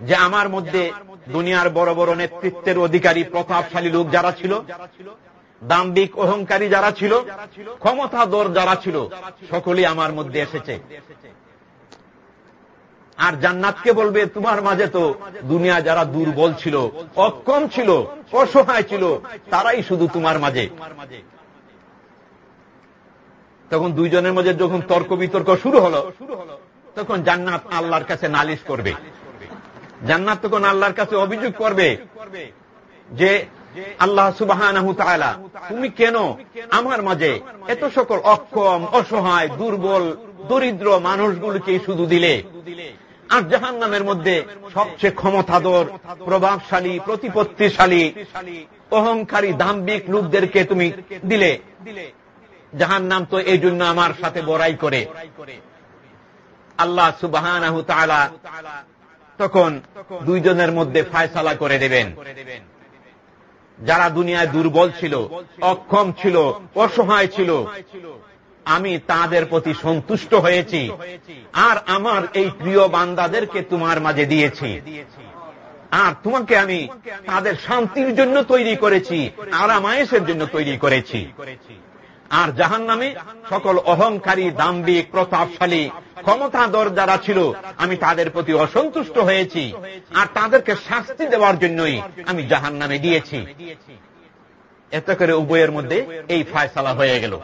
যে আমার মধ্যে দুনিয়ার বড় বড় নেতৃত্বের অধিকারী, প্রতাপশালী লোক যারা ছিল দাম্বিক অহংকারী যারা ছিল, ক্ষমতাধর যারা ছিল, সকলেই আমার মধ্যে এসেছে। আর জান্নাতকে বলবে, তোমার মাঝে তো দুনিয়া যারা দুর্বল ছিল, অক্ষম ছিল, অসহায় ছিল, তারাই শুধু তোমার মাঝে। তখন দুইজনের মধ্যে যখন তর্ক বিতর্ক শুরু হলো, তখন জান্নাত আল্লাহর কাছে নালিশ করবে। জান্নাত তখন আল্লাহর কাছে অভিযোগ করবে যে, আল্লাহ সুবাহ তুমি কেন আমার মাঝে এত সকল অক্ষম, অসহায়, দুর্বল, দরিদ্র মানুষগুলোকে শুধু দিলে? আর জাহান নামের মধ্যে সবচেয়ে ক্ষমতাধর, প্রভাবশালী, প্রতিপত্তিশালী, অহংকারী দাম্বিক লোকদেরকে তুমি দিলে। জাহান নাম তো এই জন্য আমার সাথে বড়াই করে। আল্লাহ সুবাহান তখন দুইজনের মধ্যে ফায়সালা করে দেবেন। যারা দুনিয়ায় দুর্বল ছিল, অক্ষম ছিল, অসহায় ছিল আমি তাদের প্রতি সন্তুষ্ট হয়েছি। আর আমার এই প্রিয় বান্দাদেরকে তোমার মাঝে দিয়েছি। আর তোমাকে আমি তাদের শান্তির জন্য তৈরি করেছি, আরামায়েশের জন্য তৈরি করেছি। আর জাহান নামে সকল অহংকারী দাম্বিক প্রতাপশালী ক্ষমতাধর যারা ছিল, আমি তাদের প্রতি অসন্তুষ্ট হয়েছি। আর তাদেরকে শাস্তি দেওয়ার জন্যই আমি জাহান নামে দিয়েছি। এত করে উভয়ের মধ্যে এই ফায়সালা হয়ে গেল।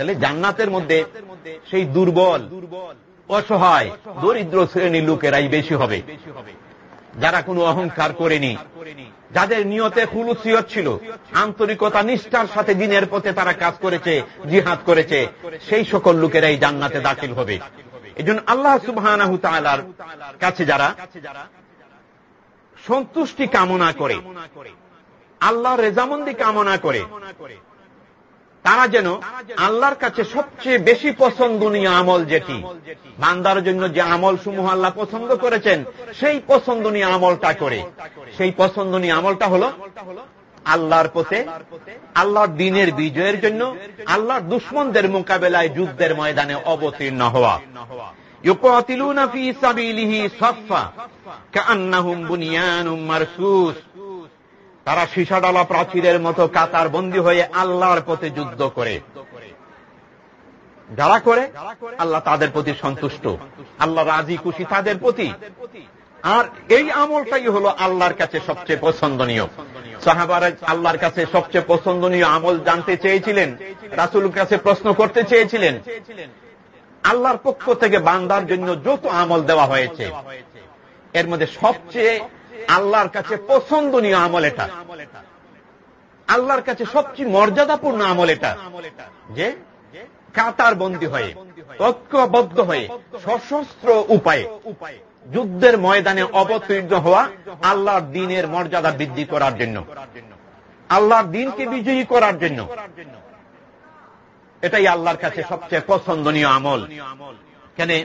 তাহলে জান্নাতের মধ্যে সেই দুর্বল, অসহায়, দরিদ্র শ্রেণির লোকেরাই বেশি হবে। যারা কোনো অহংকার করেনি, যাদের নিয়তে খুলুসিয়ত ছিল, আন্তরিকতা নিষ্ঠার সাথে দিনের পথে তারা কাজ করেছে, জিহাদ করেছে, সেই সকল লোকেরাই জান্নাতে দাখিল হবে। এই জন্য আল্লাহ সুবাহ কাছে যারা সন্তুষ্টি কামনা করে আল্লাহ রেজামন্দি কামনা করে তারা যেন আল্লাহর কাছে সবচেয়ে বেশি পছন্দনীয় আমল যেটি। বান্দার জন্য যে আমল সমূহ আল্লাহ পছন্দ করেছেন, সেই পছন্দনীয় আমলটা করে। সেই পছন্দনীয় আমলটা হল আল্লাহর পথে, আল্লাহর দিনের বিজয়ের জন্য, আল্লাহর দুশ্মনদের মোকাবেলায় যুদ্ধের ময়দানে অবতীর্ণ হওয়া। তারা সীসাডালা প্রাচীরের মতো কাতার বন্দী হয়ে আল্লাহর পথে যুদ্ধ করে। যারা করে? আল্লাহ তাদের প্রতি সন্তুষ্ট। আল্লাহ রাজি, খুশি তাদের প্রতি। আর এই আমলটাই হল আল্লাহর কাছে সবচেয়ে পছন্দনীয়। সাহাবার আল্লাহর কাছে সবচেয়ে পছন্দনীয় আমল জানতে চেয়েছিলেন রাসুল কাছে প্রশ্ন করতে চেয়েছিলেন। আল্লাহর পক্ষ থেকে বান্দার জন্য যত আমল দেওয়া হয়েছে, এর মধ্যে সবচেয়ে আল্লাহর কাছে পছন্দনীয় আমল এটা। আল্লাহর কাছে সবচেয়ে মর্যাদাপূর্ণ আমল এটা। যে কাতার বন্দী হয়ে, ঐক্যবদ্ধ হয়ে, সশস্ত্র উপায়ে যুদ্ধের ময়দানে অবতীর্ণ হওয়া আল্লাহর দিনের মর্যাদা বৃদ্ধি করার জন্য। আল্লাহর দিনকে বিজয়ী করার জন্য। এটাই আল্লাহর কাছে সবচেয়ে পছন্দনীয় আমল। কেন?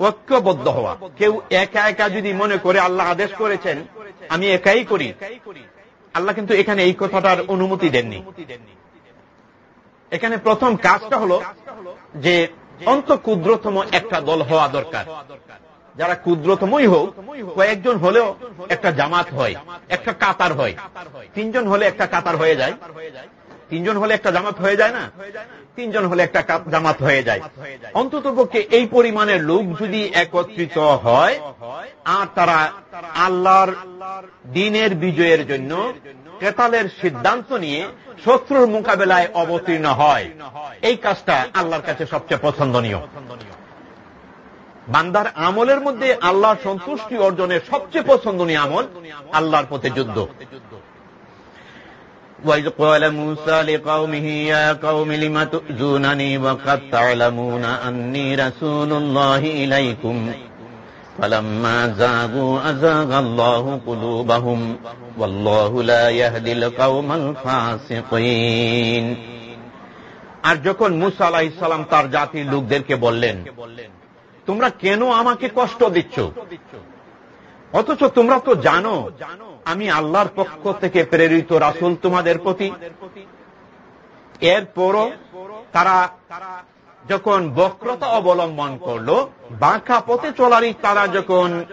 ঐক্যবদ্ধ হওয়া। কেউ একা একা যদি মনে করে আল্লাহ আদেশ করেছেন, আমি একাই করি। আল্লাহ কিন্তু এখানে এই কথাটার অনুমতি দেননি। এখানে প্রথম কাজটা হল যে অন্ত ক্ষুদ্রতম একটা দল হওয়া দরকার। যারা ক্ষুদ্রতমই হোক, কয়েকজন হলেও একটা জামাত হয়, একটা কাতার হয়। তিনজন হলে একটা কাতার হয়ে যায়। তিনজন হলে একটা জামাত হয়ে যায় না? তিনজন হলে একটা জামাত হয়ে যায়। অন্তত পক্ষে এই পরিমাণের লোক যদি একত্রিত হয়, আর তারা আল্লাহর দিনের বিজয়ের জন্য কেতালের সিদ্ধান্ত নিয়ে শত্রুর মোকাবেলায় অবতীর্ণ হয়, এই কাজটা আল্লাহর কাছে সবচেয়ে পছন্দনীয়। বান্দার আমলের মধ্যে আল্লাহ সন্তুষ্টি অর্জনের সবচেয়ে পছন্দনীয় আমল আল্লাহর পথে যুদ্ধ। وإذ قال موسى لقومه يا قوم لم تؤذونني وقد تعلمون أني رسول الله إليكم فلما زاغوا أزاغ الله قلوبهم والله لا يهدي القوم الفاسقين আর যখন মুসা আলাহ ইসলাম তার জাতির লোকদেরকে বললেন তোমরা কেন আমাকে কষ্ট দিচ্ছ অথচ তোমরা তো জানো আমি আল্লাহর পক্ষ থেকে প্রেরিত রাসুল তোমাদের প্রতি। এরপরও তারা যখন বক্রতা অবলম্বন করল, বাঁকা পথে চলারই তারা যখন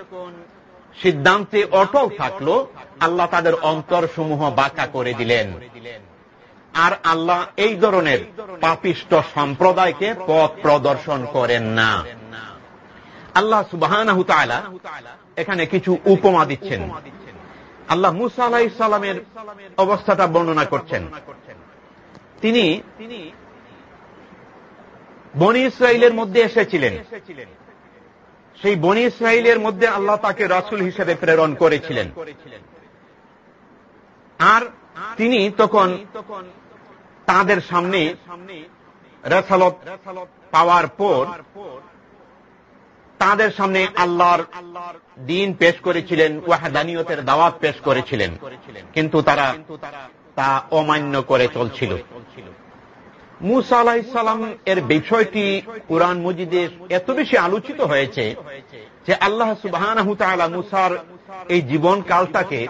সিদ্ধান্তে অটল থাকল, আল্লাহ তাদের অন্তর সমূহ বাঁকা করে দিলেন। আর আল্লাহ এই ধরনের পাপিষ্ট সম্প্রদায়কে পথ প্রদর্শন করেন না। আল্লাহ সুবাহ এখানে কিছু উপমা দিচ্ছেন। আল্লাহ মুসা আলাহ ইসলামের অবস্থাটা বর্ণনা করছেন। তিনি বনি ইসরায়েলের মধ্যে এসেছিলেন। সেই বনি ইসরায়েলের মধ্যে আল্লাহ তাকে রাসুল হিসেবে প্রেরণ করেছিলেন। আর তিনি তখন তাদের সামনে রেসালত পাওয়ার পর তাদের সামনে আল্লাহর দিন পেশ করেছিলেন, ওয়াহাদানিয়তের দাওয়াত পেশ করেছিলেন। কিন্তু তারা তা অমান্য করে চলছিল। মুসা আলাহিসাল্লাম এর বিষয়টি কোরআন মজিদের এত বেশি আলোচিত হয়েছে যে আল্লাহ সুবাহ মুসার এই জীবন কালটাকে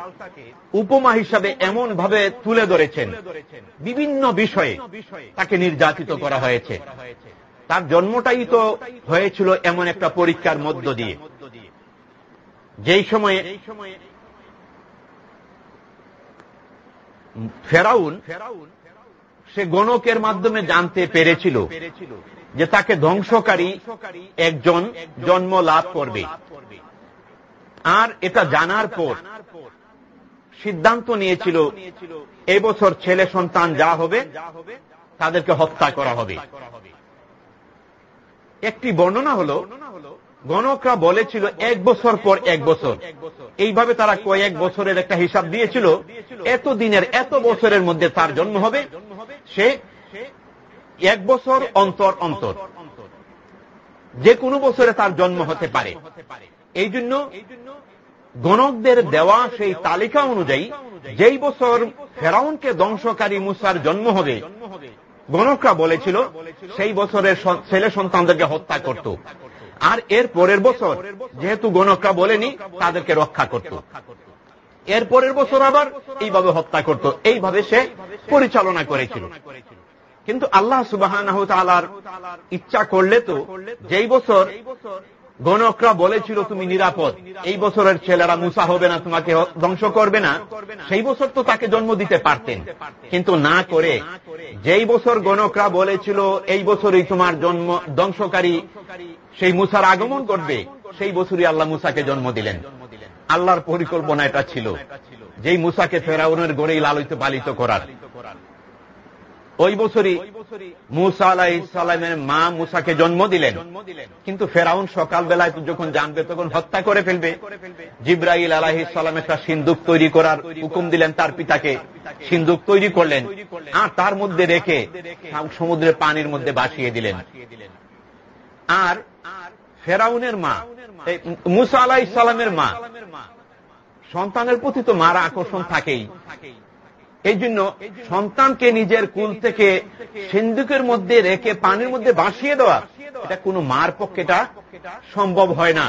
উপমা হিসাবে এমন ভাবে তুলে ধরেছেন। বিভিন্ন বিষয়ে তাকে নির্যাতিত করা হয়েছে। তার জন্মটাই তো হয়েছিল এমন একটা পরীক্ষার মধ্য দিয়ে। যেই সময়ে ফেরাউন সে গণকের মাধ্যমে জানতে পেরেছিল যে তাকে ধ্বংসকারী একজন জন্ম লাভ করবে। আর এটা জানার পর সিদ্ধান্ত নিয়েছিল এবছর ছেলে সন্তান যা হবে তাদেরকে হত্যা করা হবে। একটি বর্ণনা হল, গণকরা বলেছিল এক বছর পর এক বছর। এইভাবে তারা কয়েক বছরের একটা হিসাব দিয়েছিল এত দিনের এত বছরের মধ্যে তার জন্ম হবে, সে এক বছর অন্তর অন্তর। যে কোনো বছরে তার জন্ম হতে পারে। এই জন্য গণকদের দেওয়া সেই তালিকা অনুযায়ী, যেই বছর ফেরাউনকে ধ্বংসকারী মুসার জন্ম হবে গণকরা বলেছিল, সেই বছরের ছেলে সন্তানদেরকে হত্যা করত। আর এর পরের বছর, যেহেতু গণকরা বলেনি, তাদেরকে রক্ষা করত। এর পরের বছর আবার এইভাবে হত্যা করত। এইভাবে সে পরিচালনা করেছিল। কিন্তু আল্লাহ সুবাহ ইচ্ছা করলে তো, যেই বছর গণকরা বলেছিল তুমি নিরাপদ। এই বছরের ছেলেরা মুসা হবে না, তোমাকে ধ্বংস করবে না। সেই বছর তো তাকে জন্ম দিতে পারতেন। কিন্তু না করে যেই বছর গণকরা বলেছিল, এই বছরই তোমার জন্ম ধ্বংসকারী, সেই মুসার আগমন করবে সেই বছরই আল্লাহ মুসাকে জন্ম দিলেন। আল্লাহর পরিকল্পনা এটা ছিল, যেই মুসাকে ফেরাউনের গড়েই লালিত পালিত করার। ওই বছরই মুসা আলাহ ইসলামের মা মুসাকে জন্ম দিলেন। কিন্তু ফেরাউন সকালবেলায় যখন জানবে, তখন হত্যা করে ফেলবে। জিব্রাইল আলাহ ইসলাম একটা সিন্দুক তৈরি করার হুকুম দিলেন তার পিতাকে। সিন্দুক তৈরি করলেন আর তার মধ্যে রেখে সমুদ্রের পানির মধ্যে বাসিয়ে দিলেন। আর ফেরাউনের মা মুসা আলাহ ইসলামের মা, সন্তানের প্রতি তো মারা আকর্ষণ থাকেই। এই জন্য সন্তানকে নিজের কুল থেকে সিন্ধুকের মধ্যে রেখে পানির মধ্যে বাঁশিয়ে দেওয়া, এটা কোন মার পক্ষে এটা সম্ভব হয় না।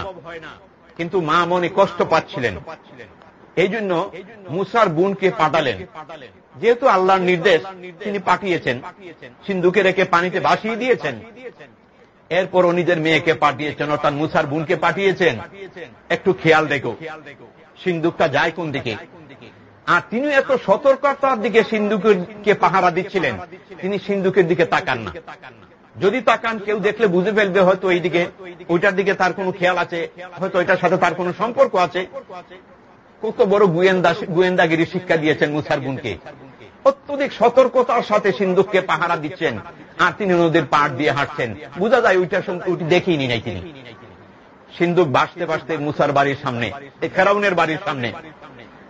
কিন্তু মা মনে কষ্ট পাচ্ছিলেন। এই জন্য মুসার বোনকে পাঠালেন। যেহেতু আল্লাহর নির্দেশ তিনি পাঠিয়েছেন, সিন্ধুকে রেখে পানিতে ভাসিয়ে দিয়েছেন। এরপরও নিজের মেয়েকে পাঠিয়েছেন, অর্থাৎ মুসার বোনকে পাঠিয়েছেন। একটু খেয়াল দেখো সিন্ধুকটা যায় কোন দিকে? আর তিনি এত সতর্কতার দিকে সিন্ধুকে পাহারা দিচ্ছিলেন। তিনি সিন্ধুকের দিকে তাকান না। যদি তাকান, কেউ দেখলে বুঝে ফেলবে হয়তো এই দিকে ওইটার দিকে তার কোনো খেয়াল আছে, হয়তো ওইটার সাথে তার কোনো সম্পর্ক আছে। কত বড় গোয়েন্দা, গোয়েন্দাগিরি শিক্ষা দিয়েছেন মুসার গুনকে অত্যধিক সতর্কতার সাথে সিন্ধুককে পাহারা দিচ্ছেন আর তিনি নদীর পাড় দিয়ে হাঁটছেন। বোঝা যায় ওইটার ওইটি দেখিনি নাই তিনি। সিন্ধুক বাসতে বাসতে মুসার বাড়ির সামনে ফেরাউনের বাড়ির সামনে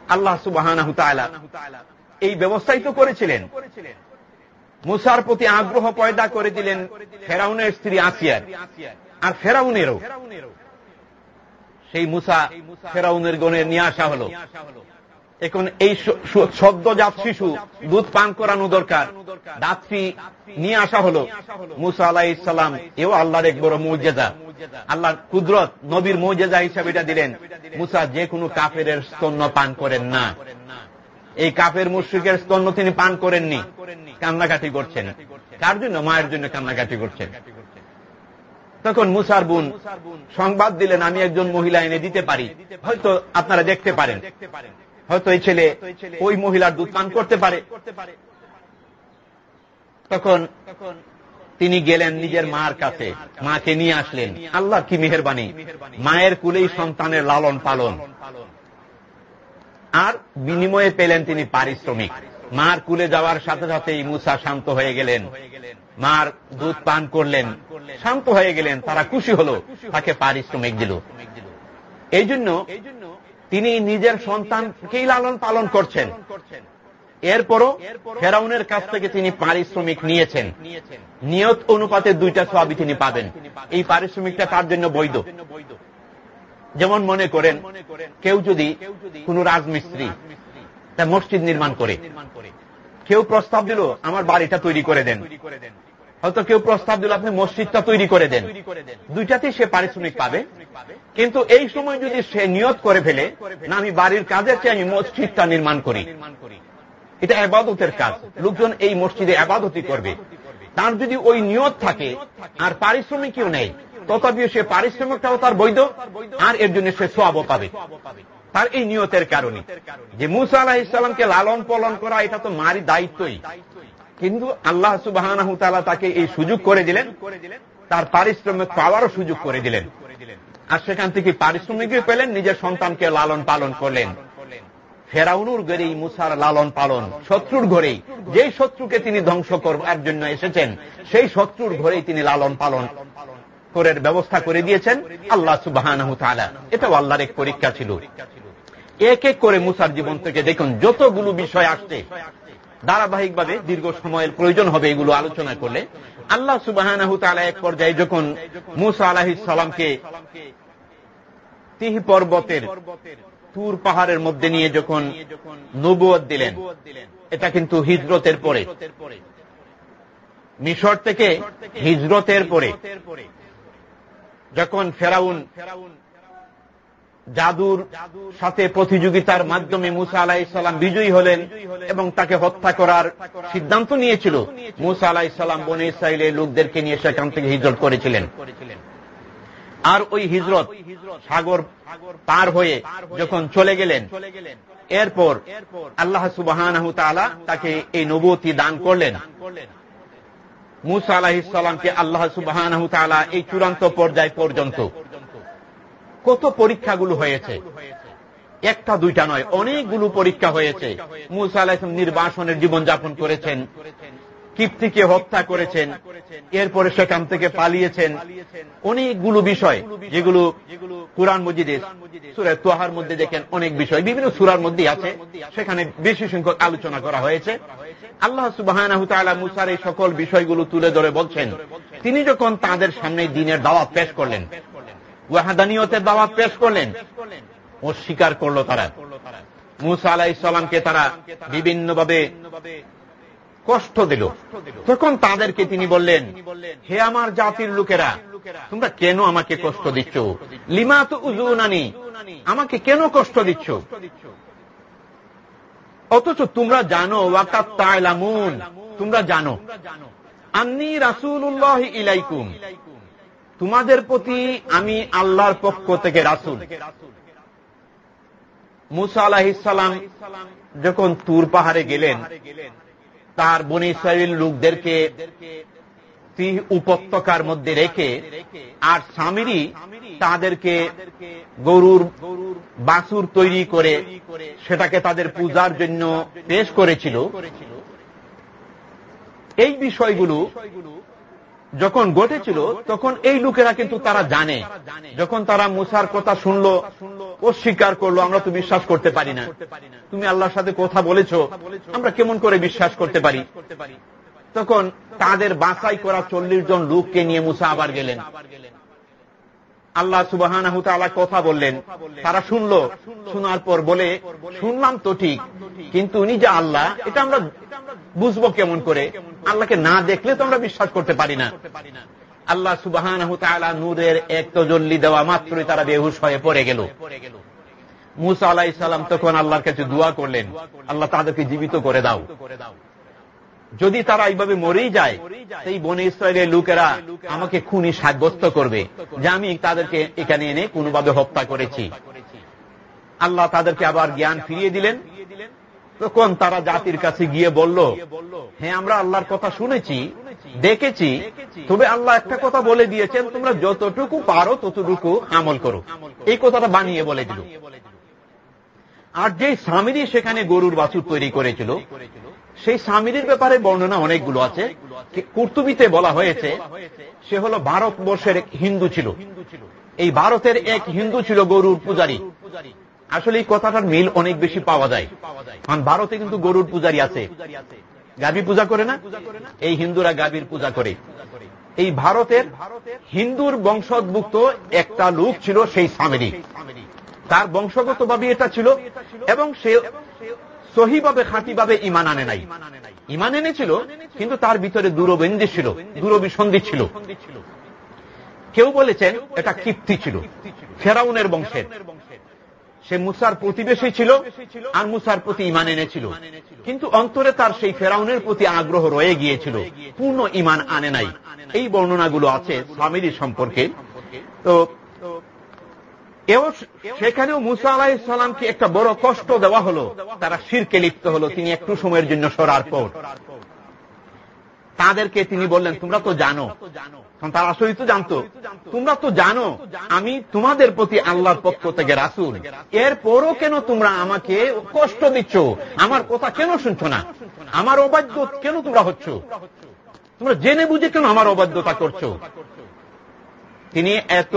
আল্লাহ সুবাহ এই ব্যবস্থাই তো করেছিলেন। মুসার প্রতি আগ্রহ পয়দা করে দিলেন ফেরাউনের স্ত্রী আসিয়ার। আর ফেরাউনেরও। সেই মুসা ফেরাউনের গণে নিয়ে আসা হল। এখন এই সদ্যজাত শিশু দুধ পান করানো দরকার। দাত্রী নিয়ে আসা হল। মুসা আলাহ ইসলাম এও আল্লাহর এক বড় মৌজেদা আল্লাহ কুদরত নবীর মৌজেদা হিসাবে এটা দিলেন। মুসা যে কোনো কাফের স্তন্য পান করেন না। এই কাফের মুশ্রিকের স্তন্য তিনি পান করেননি। কান্নাকাটি করছেন। কার জন্য? মায়ের জন্য কান্নাকাটি করছেন। তখন মুসার বোন সংবাদ দিলেন, আমি একজন মহিলা এনে দিতে পারি। হয়তো আপনারা দেখতে পারেন। হয়তো এই ছেলে ওই মহিলার দুধ পান করতে পারে। তখন তিনি গেলেন নিজের মার কাছে। মাকে নিয়ে আসলেন। আল্লাহ কি মেহরবানি? মায়ের কুলেই সন্তানের লালন পালন। আর বিনিময়ে পেলেন তিনি পারিশ্রমিক। মার কুলে যাওয়ার সাথে সাথেই মুসা শান্ত হয়ে গেলেন। মার দুধ পান করলেন। শান্ত হয়ে গেলেন। তারা খুশি হল। তাকে পারিশ্রমিক দিল। এই জন্য তিনি নিজের সন্তানকেই লালন পালন করছেন। এরপরও ফেরাউনের কাছ থেকে তিনি পারিশ্রমিক নিয়েছেন। নিয়ত অনুপাতে দুইটা সবই তিনি পাবেন। এই পারিশ্রমিকটা তার জন্য বৈধ? যেমন মনে করেন, কেউ যদি কোন রাজমিস্ত্রি তা মসজিদ নির্মাণ করে, কেউ প্রস্তাব দিল, আমার বাড়িটা তৈরি করে দেন। হয়তো কেউ প্রস্তাব দিল, আপনি মসজিদটা তৈরি করে দেন। দুইটাতেই সে পারিশ্রমিক পাবে। কিন্তু এই সময় যদি সে নিয়ত করে ফেলে, না, আমি বাড়ির কাজের চেয়ে আমি মসজিদটা নির্মাণ করি। এটা আবাদতের কাজ। লোকজন এই মসজিদে আবাদতি করবে। তার যদি ওই নিয়ত থাকে, আর পারিশ্রমিকও নেই, তথাপিও সে পারিশ্রমিকটাও তার বৈধ, আর এর জন্য সে সোয়াবও পাবে। তার এই নিয়তের কারণে। যে মুসা আলাহ ইসলামকে লালন পালন করা, এটা তো মারি দায়িত্বই। কিন্তু আল্লাহ সুবাহ তাকে এই সুযোগ করে দিলেন। তার পারিশ্রমিক পাওয়ারও সুযোগ করে দিলেন। আর সেখান থেকে পারিশ্রমিকও পেলেন, নিজের সন্তানকে লালন পালন করলেন। ফেরাউনুর ঘরেই মুসার লালন পালন, শত্রুর ঘরেই। যেই শত্রুকে তিনি ধ্বংস করবার জন্য এসেছেন, সেই শত্রুর ঘরেই তিনি লালন পালন করে ব্যবস্থা করে দিয়েছেন আল্লাহ সুবাহ এটাও আল্লাহর এক পরীক্ষা ছিল। এক এক করে মুসার জীবন থেকে দেখুন, যতগুলো বিষয় আসছে, ধারাবাহিকভাবে দীর্ঘ সময়ের প্রয়োজন হবে এগুলো আলোচনা করলে। আল্লাহ সুবাহ এক পর্যায়ে যখন মুসা আলাহিস সালামকে তিহি পর্বতের তুর পাহাড়ের মধ্যে নিয়ে যখন নবুয়ত দিলেন, এটা কিন্তু হিজরতের পরে। মিশর থেকে হিজরতের পরে। যখন ফেরাউন জাদুর সাথে প্রতিযোগিতার মাধ্যমে মুসা আলাহিসাল্লাম বিজয়ী হলেন এবং তাকে হত্যা করার সিদ্ধান্ত নিয়েছিল, মুসা আলাহিসাল্লাম বনে ইসরায়েলে লোকদেরকে নিয়ে সেখান থেকে হিজরত করেছিলেন। আর ওই হিজরত সাগর পার হয়ে যখন চলে গেলেন, এরপর আল্লাহ সুবাহ তাকে এই নবতী দান করলেন। মুসা আলাহিসাল্লামকে আল্লাহ সুবাহ এই চূড়ান্ত পর্যায় পর্যন্ত কত পরীক্ষাগুলো হয়েছে। একটা, দুইটা নয়, অনেকগুলো পরীক্ষা হয়েছে। মুসা আলাহিসাম নির্বাসনের জীবনযাপন করেছেন। কিপ্তিকে হত্যা করেছেন, এরপরে সেখান থেকে পালিয়েছেন। অনেকগুলো বিষয়, যেগুলো কোরআন মজিদে সুরের তোহার মধ্যে দেখেন অনেক বিষয়। বিভিন্ন সুরার মধ্যে আছে। সেখানে বেশি সংখ্যক আলোচনা করা হয়েছে। আল্লাহ সুবাহ মুসার এই সকল বিষয়গুলো তুলে ধরে বলছেন, তিনি যখন তাদের সামনে দিনের দাওয়াত পেশ করলেন, ওয়াহাদানিয়তের দাওয়াত পেশ করলেন, অস্বীকার করল তারা। মুসা আলাহ ইসলামকে তারা বিভিন্নভাবে কষ্ট দিল। তখন তাদেরকে তিনি বললেন, হে আমার জাতির লোকেরা, তোমরা কেন আমাকে কষ্ট দিচ্ছ? লিমা তো উজুনানি আমাকে কেন কষ্ট দিচ্ছ? অথচ তোমরা জানো, ওয়াকাত তাইলামুন তোমরা জানো, আন্নি রাসুল্লাহ ইলাইকুম, তোমাদের প্রতি আমি আল্লাহর পক্ষ থেকে রাসুল। মুসা আলাহিসাল্লাম যখন তুর পাহাড়ে গেলেন তার বনি ইসরায়েল লোকদেরকে উপত্যকার মধ্যে রেখে আর স্বামীরই তাদেরকে গরুর বাসুর তৈরি করে সেটাকে তাদের পূজার জন্য পেশ করেছিল। এই বিষয়গুলো যখন ঘটেছিল, তখন এই লোকেরা কিন্তু তারা জানে। যখন তারা মুসার কথা শুনল অস্বীকার করল, আমরা তো বিশ্বাস করতে পারি না। তুমি আল্লাহর সাথে কথা বলেছ, আমরা কেমন করে বিশ্বাস করতে পারি? তখন তাদের বাছাই করা চল্লিশ জন লোককে নিয়ে মুসা আবার গেলেন। আল্লাহ সুবাহ কথা বললেন। তারা শুনল, শোনার পর বলে, শুনলাম তো ঠিক, কিন্তু উনি যে আল্লাহ, এটা আমরা বুঝব কেমন করে? আল্লাহকে না দেখলে তো আমরা বিশ্বাস করতে পারি না। আল্লাহ সুবাহ নূরের এক তজল্লি দেওয়া মাত্রই তারা বেহুশ হয়ে পড়ে গেল। মুসা আলাহ ইসলাম তখন আল্লাহর কাছে দোয়া করলেন, আল্লাহ তাদেরকে জীবিত করে দাও। যদি তারা এইভাবে মরেই যায়, সেই বনে ইসরায়েলের লোকেরা আমাকে খুনি সাব্যস্ত করবে, যে আমি তাদেরকে এখানে এনে কোনোভাবে হত্যা করেছি। আল্লাহ তাদেরকে আবার জ্ঞান ফিরিয়ে দিলেন। তখন তারা জাতির কাছে গিয়ে বলল হ্যাঁ আমরা আল্লাহর কথা শুনেছি, দেখেছি। তবে আল্লাহ একটা কথা বলে দিয়েছেন, তোমরা যতটুকু পারো ততটুকু আমল করো। এই কথাটা বানিয়ে বলে দিল। আর যে স্বামীরই সেখানে গরুর বাছুর তৈরি করেছিল, সেই স্বামীর ব্যাপারে বর্ণনা অনেকগুলো আছে। কুর্তুবিতে বলা হয়েছে, সে হল ভারতবর্ষের এক হিন্দু ছিল। এই ভারতের এক হিন্দু ছিল গরুর পূজারী। আসলে এই কথাটার মিল অনেক বেশি পাওয়া যায়। কারণ ভারতে কিন্তু গরুর পূজারী আছে। গাবি পূজা করে না? এই হিন্দুরা গাবির পূজা করে। এই ভারতের হিন্দুর বংশোদ্ভুক্ত একটা লোক ছিল সেই স্বামীরই তার বংশগতভাবে এটা ছিল এবং সে সহিভাবে, খাঁটিভাবে ইমান আনে নাই। ইমান এনেছিল, কিন্তু তার ভিতরে দূরবন্দি ছিল দূরবিসন্ধি ছিল। কেউ বলেছেন এটা কীর্তি ছিল, ফেরাউনের বংশের। সে মুসার প্রতিবেশী ছিল আর মুসার প্রতি ইমান এনেছিল। কিন্তু অন্তরে তার সেই ফেরাউনের প্রতি আগ্রহ রয়ে গিয়েছিল। পূর্ণ ইমান আনে নাই। এই বর্ণনাগুলো আছে স্বামীর সম্পর্কে। তো এও সেখানেও মুসা আলাহ সালামকে একটা বড় কষ্ট দেওয়া হলো। তারা শিরকে লিপ্ত হলো। তিনি একটু সময়ের জন্য সরার পর। তাদেরকে তিনি বললেন, তোমরা তো জানো তারা আসলেই তো জানতো। তোমরা তো জানো, আমি তোমাদের প্রতি আল্লাহর পক্ষ থেকে রাসুল। এরপরও কেন তোমরা আমাকে কষ্ট দিচ্ছ? আমার কথা কেন শুনছো না? আমার অবাধ্য কেন তোমরা হচ্ছ? তোমরা জেনে বুঝে কেন আমার অবাধ্যতা করছ? তিনি এত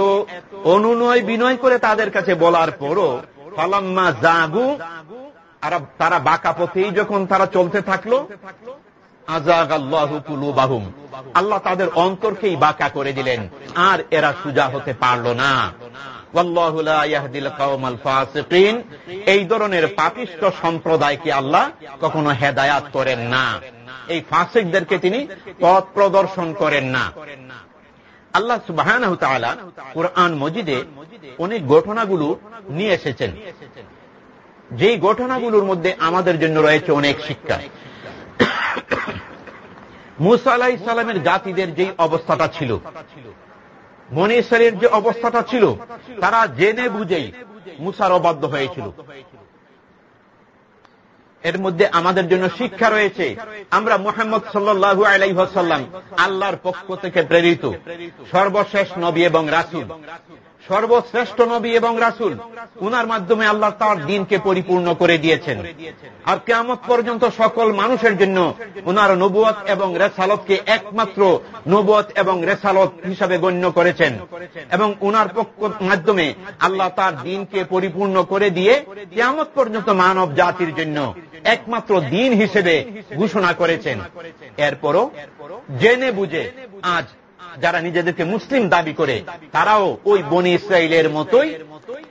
অনুনয় বিনয় করে তাদের কাছে বলার পরও ফালাম্মা জাগু, তারা বাঁকা পথেই যখন তারা চলতে থাকল আজাগ আল্লাহ তাদের অন্তরকেই বাঁকা করে দিলেন। আর এরা সুজা হতে পারল না। এই ধরনের পাপিষ্ট সম্প্রদায়কে আল্লাহ কখনো হেদায়াত করেন না। এই ফাঁসিকদেরকে তিনি পথ প্রদর্শন করেন না। আল্লাহ সুবাহ কোরআন মজিদে অনেক ঘটনাগুলো নিয়ে এসেছেন। যেই ঘটনাগুলোর মধ্যে আমাদের জন্য রয়েছে অনেক শিক্ষা। মুসা আলাহ ইসলামের জাতিদের যেই অবস্থাটা ছিল মনীশ্বরের যে অবস্থাটা ছিল, তারা জেনে বুঝেই মুসার অবাধ্য হয়েছিল। এর মধ্যে আমাদের জন্য শিক্ষা রয়েছে, আমরা মোহাম্মদ সাল্লু আলাইসাল্লাম আল্লাহর পক্ষ থেকে প্রেরিত, সর্বশেষ নবী এবং রাসুল। সর্বশ্রেষ্ঠ নবী এবং রাসুল, উনার মাধ্যমে আল্লাহ তার দিনকে পরিপূর্ণ করে দিয়েছেন। আর কেমত পর্যন্ত সকল মানুষের জন্য উনার নবুয়ত এবং রেসালতকে একমাত্র নবুয়ত এবং রেসালত হিসাবে গণ্য করেছেন এবং উনার পক্ষ মাধ্যমে আল্লাহ তার দিনকে পরিপূর্ণ করে দিয়ে কেমত পর্যন্ত মানব জাতির জন্য একমাত্র দিন হিসেবে ঘোষণা করেছেন। এরপরও জেনে বুঝে আজ যারা নিজেদেরকে মুসলিম দাবি করে, তারাও ওই বনি ইসরায়েলের মতোই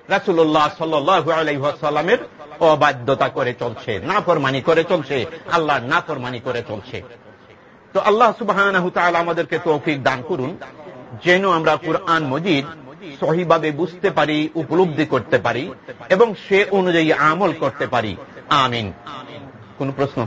রাসুল্লাহ সাল্লামের অবাধ্যতা করে চলছে, নাফরমানি করে চলছে আল্লাহ নাফরমানি করে চলছে। তো আল্লাহ সুবাহ আমাদেরকে তৌফিক দান করুন, যেন আমরা কুরআন মজিদ সহিভাবে বুঝতে পারি, উপলব্ধি করতে পারি, এবং সে অনুযায়ী আমল করতে পারি। আমিন। কোন প্রশ্ন?